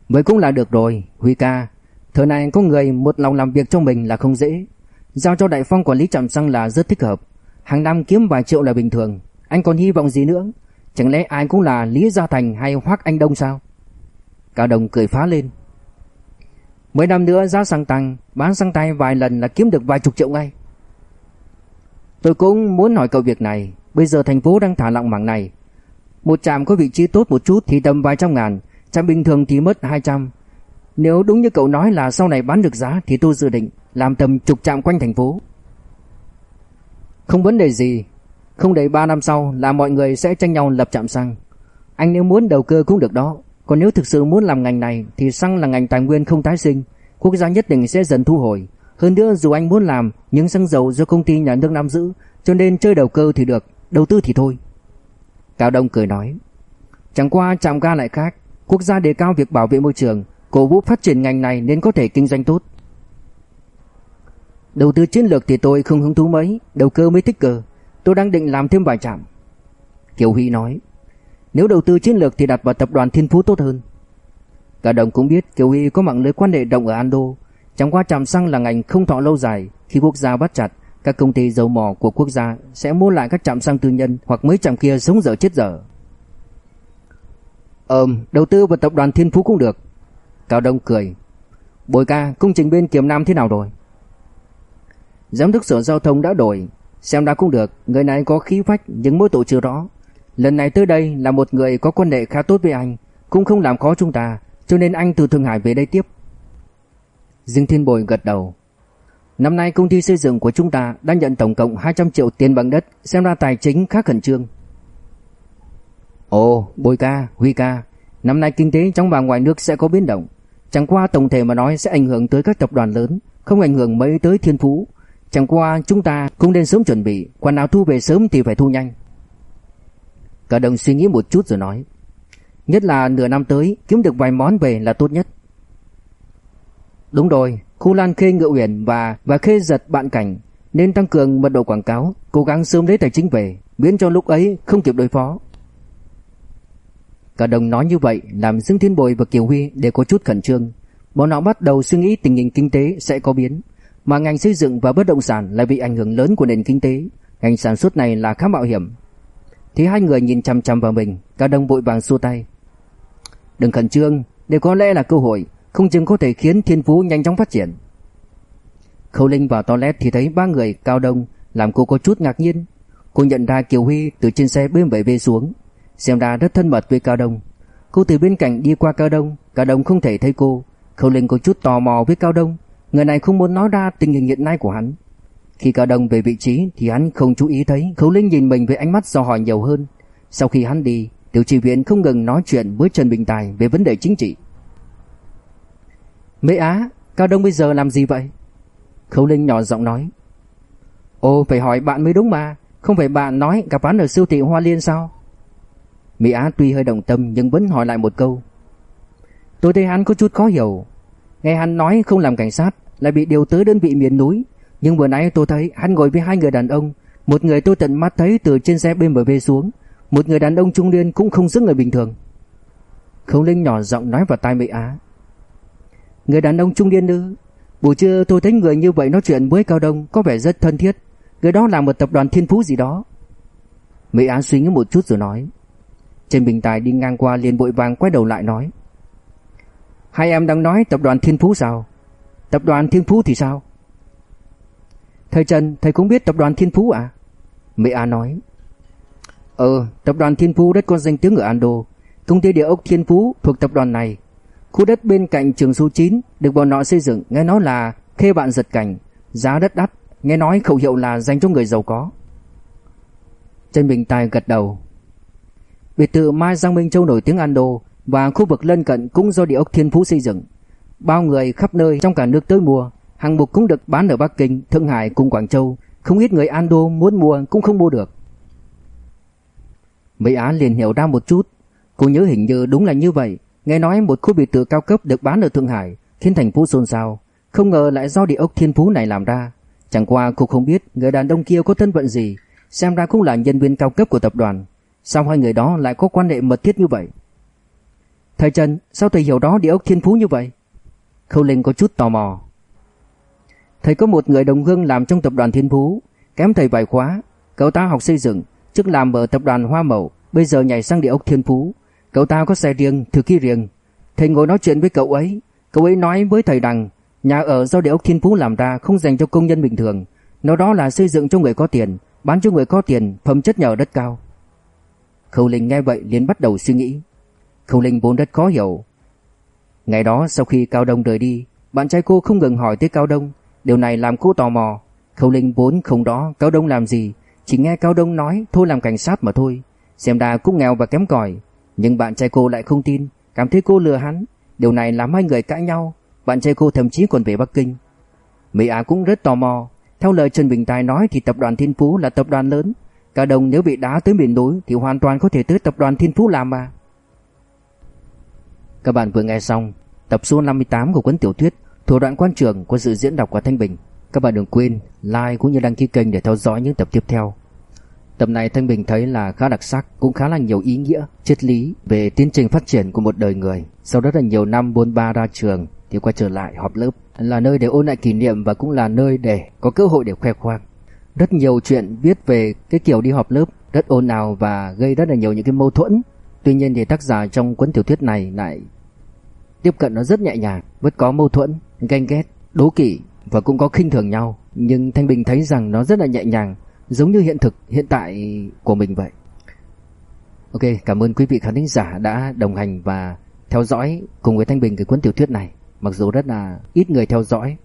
Vậy cũng là được rồi Huy ca Thời này có người một lòng làm việc cho mình là không dễ. Giao cho Đại Phong quản lý trạm xăng là rất thích hợp. Hàng năm kiếm vài triệu là bình thường. Anh còn hy vọng gì nữa? Chẳng lẽ ai cũng là Lý Gia Thành hay Hoác Anh Đông sao? Cao Đồng cười phá lên. Mấy năm nữa giá xăng tăng, Bán xăng tay vài lần là kiếm được vài chục triệu ngay. Tôi cũng muốn hỏi cậu việc này. Bây giờ thành phố đang thả lỏng mảng này. Một trạm có vị trí tốt một chút thì tầm vài trăm ngàn, Trạm bình thường thì mất 200 nếu đúng như cậu nói là sau này bán được giá Thì tôi dự định làm tầm chục trạm quanh thành phố. Không vấn đề gì. Không đầy 3 năm sau là mọi người sẽ tranh nhau lập trạm xăng. Anh nếu muốn đầu cơ cũng được đó. Còn nếu thực sự muốn làm ngành này Thì xăng là ngành tài nguyên không tái sinh. Quốc gia nhất định sẽ dần thu hồi. Hơn nữa dù anh muốn làm những xăng dầu do công ty nhà nước nắm giữ cho nên chơi đầu cơ thì được, đầu tư thì thôi. Cao Đông cười nói. Chẳng qua trạm ga lại khác, quốc gia đề cao việc bảo vệ môi trường, cổ vũ phát triển ngành này nên có thể kinh doanh tốt. Đầu tư chiến lược thì tôi không hứng thú mấy, đầu cơ mới thích cơ. Tôi đang định làm thêm vài trạm. Kiều Huy nói. Nếu đầu tư chiến lược thì đặt vào tập đoàn Thiên Phú tốt hơn. Cả đồng cũng biết Kiều Huy có mạng lưới quan hệ rộng ở Ando. Chẳng qua trạm xăng là ngành không thọ lâu dài. Khi quốc gia bắt chặt, các công ty dầu mỏ của quốc gia sẽ mua lại các trạm xăng tư nhân hoặc mấy trạm kia sống dở chết dở. Ờm, đầu tư vào tập đoàn Thiên Phú cũng được. Cao Đông cười. Bồi ca, công trình bên Kiềm Nam thế nào rồi? Giám đốc sở giao thông đã đổi, xem ra cũng được, người này có khí phách nhưng mối tội chưa rõ. Lần này tới đây là một người có quan hệ khá tốt với anh, cũng không làm khó chúng ta, cho nên anh từ Thượng Hải về đây tiếp. Dương Thiên Bồi gật đầu. Năm nay công ty xây dựng của chúng ta đã nhận tổng cộng 200 triệu tiền bằng đất, xem ra tài chính khá khẩn trương. Ồ, Bồi ca, Huy ca, năm nay kinh tế trong và ngoài nước sẽ có biến động. Chẳng qua tổng thể mà nói sẽ ảnh hưởng tới các tập đoàn lớn, không ảnh hưởng mấy tới thiên phú. Chẳng qua chúng ta cũng nên sớm chuẩn bị, quần nào thu về sớm thì phải thu nhanh. Cả đồng suy nghĩ một chút rồi nói. Nhất là nửa năm tới kiếm được vài món về là tốt nhất. Đúng rồi, khu Lan Khê Ngự Uyển và và Khê Giật bạn cảnh nên tăng cường mật độ quảng cáo, cố gắng sớm lấy tài chính về, miễn cho lúc ấy không kịp đối phó. Cả đồng nói như vậy làm Dương Thiên Bồi và Kiều Huy đều có chút khẩn trương. Bọn họ bắt đầu suy nghĩ tình hình kinh tế sẽ có biến, mà ngành xây dựng và bất động sản lại bị ảnh hưởng lớn của nền kinh tế. Ngành sản xuất này là khá mạo hiểm. Thì hai người nhìn chăm chăm vào mình, cả đồng vội vàng xua tay. Đừng khẩn trương, đều có lẽ là cơ hội, không chừng có thể khiến thiên phú nhanh chóng phát triển. Khâu Linh vào toilet thì thấy ba người cao đông, làm cô có chút ngạc nhiên. Cô nhận ra Kiều Huy từ trên xe BMW xuống, xem ra rất thân mật với Cao Đông. Cô từ bên cạnh đi qua Cao Đông, Cao Đông không thể thấy cô. Khâu Linh có chút tò mò với Cao Đông, người này không muốn nói ra tình hình hiện nay của hắn. Khi Cao Đông về vị trí thì hắn không chú ý thấy Khâu Linh nhìn mình với ánh mắt do hỏi nhiều hơn. Sau khi hắn đi, Tiểu trì viện không ngừng nói chuyện với Trần Bình Tài về vấn đề chính trị. Mễ Á, Cao Đông bây giờ làm gì vậy? Khâu Linh nhỏ giọng nói. Ồ, phải hỏi bạn mới đúng mà. Không phải bạn nói gặp hắn ở siêu thị Hoa Liên sao? Mỹ Á tuy hơi động tâm nhưng vẫn hỏi lại một câu. Tôi thấy hắn có chút khó hiểu. Nghe hắn nói không làm cảnh sát, lại bị điều tới đơn vị miền núi. Nhưng vừa nãy tôi thấy hắn ngồi với hai người đàn ông. Một người tôi tận mắt thấy từ trên xe BMW xuống. Một người đàn ông trung niên cũng không giống người bình thường. Khấu Linh nhỏ giọng nói vào tai Mỹ Á. Người đàn ông trung niên nữ. Buổi trưa tôi thấy người như vậy nói chuyện với Cao Đông có vẻ rất thân thiết. Người đó là một tập đoàn thiên phú gì đó. Mỹ Á suy nghĩ một chút rồi nói. Trần Bình Tài đi ngang qua liền vội vàng quay đầu lại nói. Hai em đang nói tập đoàn thiên phú sao? Tập đoàn thiên phú thì sao? Thầy Trần, thầy cũng biết tập đoàn thiên phú à? mẹ a nói. Ờ, tập đoàn Thiên Phú rất có danh tiếng ở Ando. Công ty địa ốc Thiên Phú thuộc tập đoàn này. Khu đất bên cạnh trường số 9 được bọn họ xây dựng, nghe nói là khê bạn giật cảnh, giá đất đắt, nghe nói khẩu hiệu là dành cho người giàu có. Trần Bình Tài gật đầu. Biệt thự Mai Giang Minh Châu nổi tiếng Ando và khu vực lân cận cũng do địa ốc Thiên Phú xây dựng. Bao người khắp nơi trong cả nước tới mua, hàng mục cũng được bán ở Bắc Kinh, Thượng Hải cùng Quảng Châu. Không ít người Ando muốn mua cũng không mua được. Mỹ Á liền hiểu ra một chút Cô nhớ hình như đúng là như vậy Nghe nói một khu biệt thự cao cấp được bán ở Thượng Hải Khiến thành phố xôn xao Không ngờ lại do địa ốc thiên phú này làm ra Chẳng qua cô không biết người đàn ông kia có thân phận gì Xem ra cũng là nhân viên cao cấp của tập đoàn Sao hai người đó lại có quan hệ mật thiết như vậy? Thầy Trần Sao thầy hiểu đó địa ốc thiên phú như vậy? Khâu Linh có chút tò mò. Thầy có một người đồng hương làm trong tập đoàn thiên phú Kém thầy vài khóa. Cậu ta học xây dựng Trước làm ở tập đoàn Hoa Mậu Bây giờ nhảy sang địa ốc Thiên Phú. Cậu ta có xe riêng, thư ký riêng. Thầy ngồi nói chuyện với cậu ấy. Cậu ấy nói với thầy rằng Nhà ở do địa ốc Thiên Phú làm ra không dành cho công nhân bình thường. Nó đó là xây dựng cho người có tiền Bán cho người có tiền Phẩm chất nhà ở đất cao. Khâu Linh nghe vậy liền bắt đầu suy nghĩ. Khâu Linh vốn rất khó hiểu. Ngày đó sau khi Cao Đông rời đi, Bạn trai cô không ngừng hỏi tới Cao Đông. Điều này làm cô tò mò. Khâu Linh vốn không đó Cao Đông làm gì, chỉ nghe Cao Đông nói thôi làm cảnh sát mà thôi. Xem ra cũng nghèo và kém cỏi. Nhưng bạn trai cô lại không tin, Cảm thấy cô lừa hắn. Điều này làm hai người cãi nhau. Bạn trai cô thậm chí còn về Bắc Kinh. Mỹ Á cũng rất tò mò. Theo lời Trần Bình Tài nói thì tập đoàn Thiên Phú là tập đoàn lớn. Cả đồng nếu bị đá tới miền núi thì hoàn toàn có thể tới tập đoàn Thiên Phú làm mà. Các bạn vừa nghe xong tập số 58 của cuốn tiểu thuyết Thủ đoạn quan trường của sự diễn đọc của Thanh Bình. Các bạn đừng quên like cũng như đăng ký kênh để theo dõi những tập tiếp theo. Tập này Thanh Bình thấy là khá đặc sắc, cũng khá là nhiều ý nghĩa, triết lý về tiến trình phát triển của một đời người. Sau đó là nhiều năm buôn ba ra trường thì quay trở lại họp lớp, là nơi để ôn lại kỷ niệm và cũng là nơi để có cơ hội để khoe khoang. Rất nhiều chuyện viết về cái kiểu đi họp lớp rất ồn ào và gây rất là nhiều những cái mâu thuẫn. Tuy nhiên thì tác giả trong cuốn tiểu thuyết này lại tiếp cận nó rất nhẹ nhàng, vẫn có mâu thuẫn, ganh ghét, đố kỵ và cũng có khinh thường nhau, nhưng Thanh Bình thấy rằng nó rất là nhẹ nhàng, giống như hiện thực hiện tại của mình vậy. Ok, cảm ơn quý vị khán thính giả đã đồng hành và theo dõi cùng với Thanh Bình cái cuốn tiểu thuyết này. Mặc dù rất là ít người theo dõi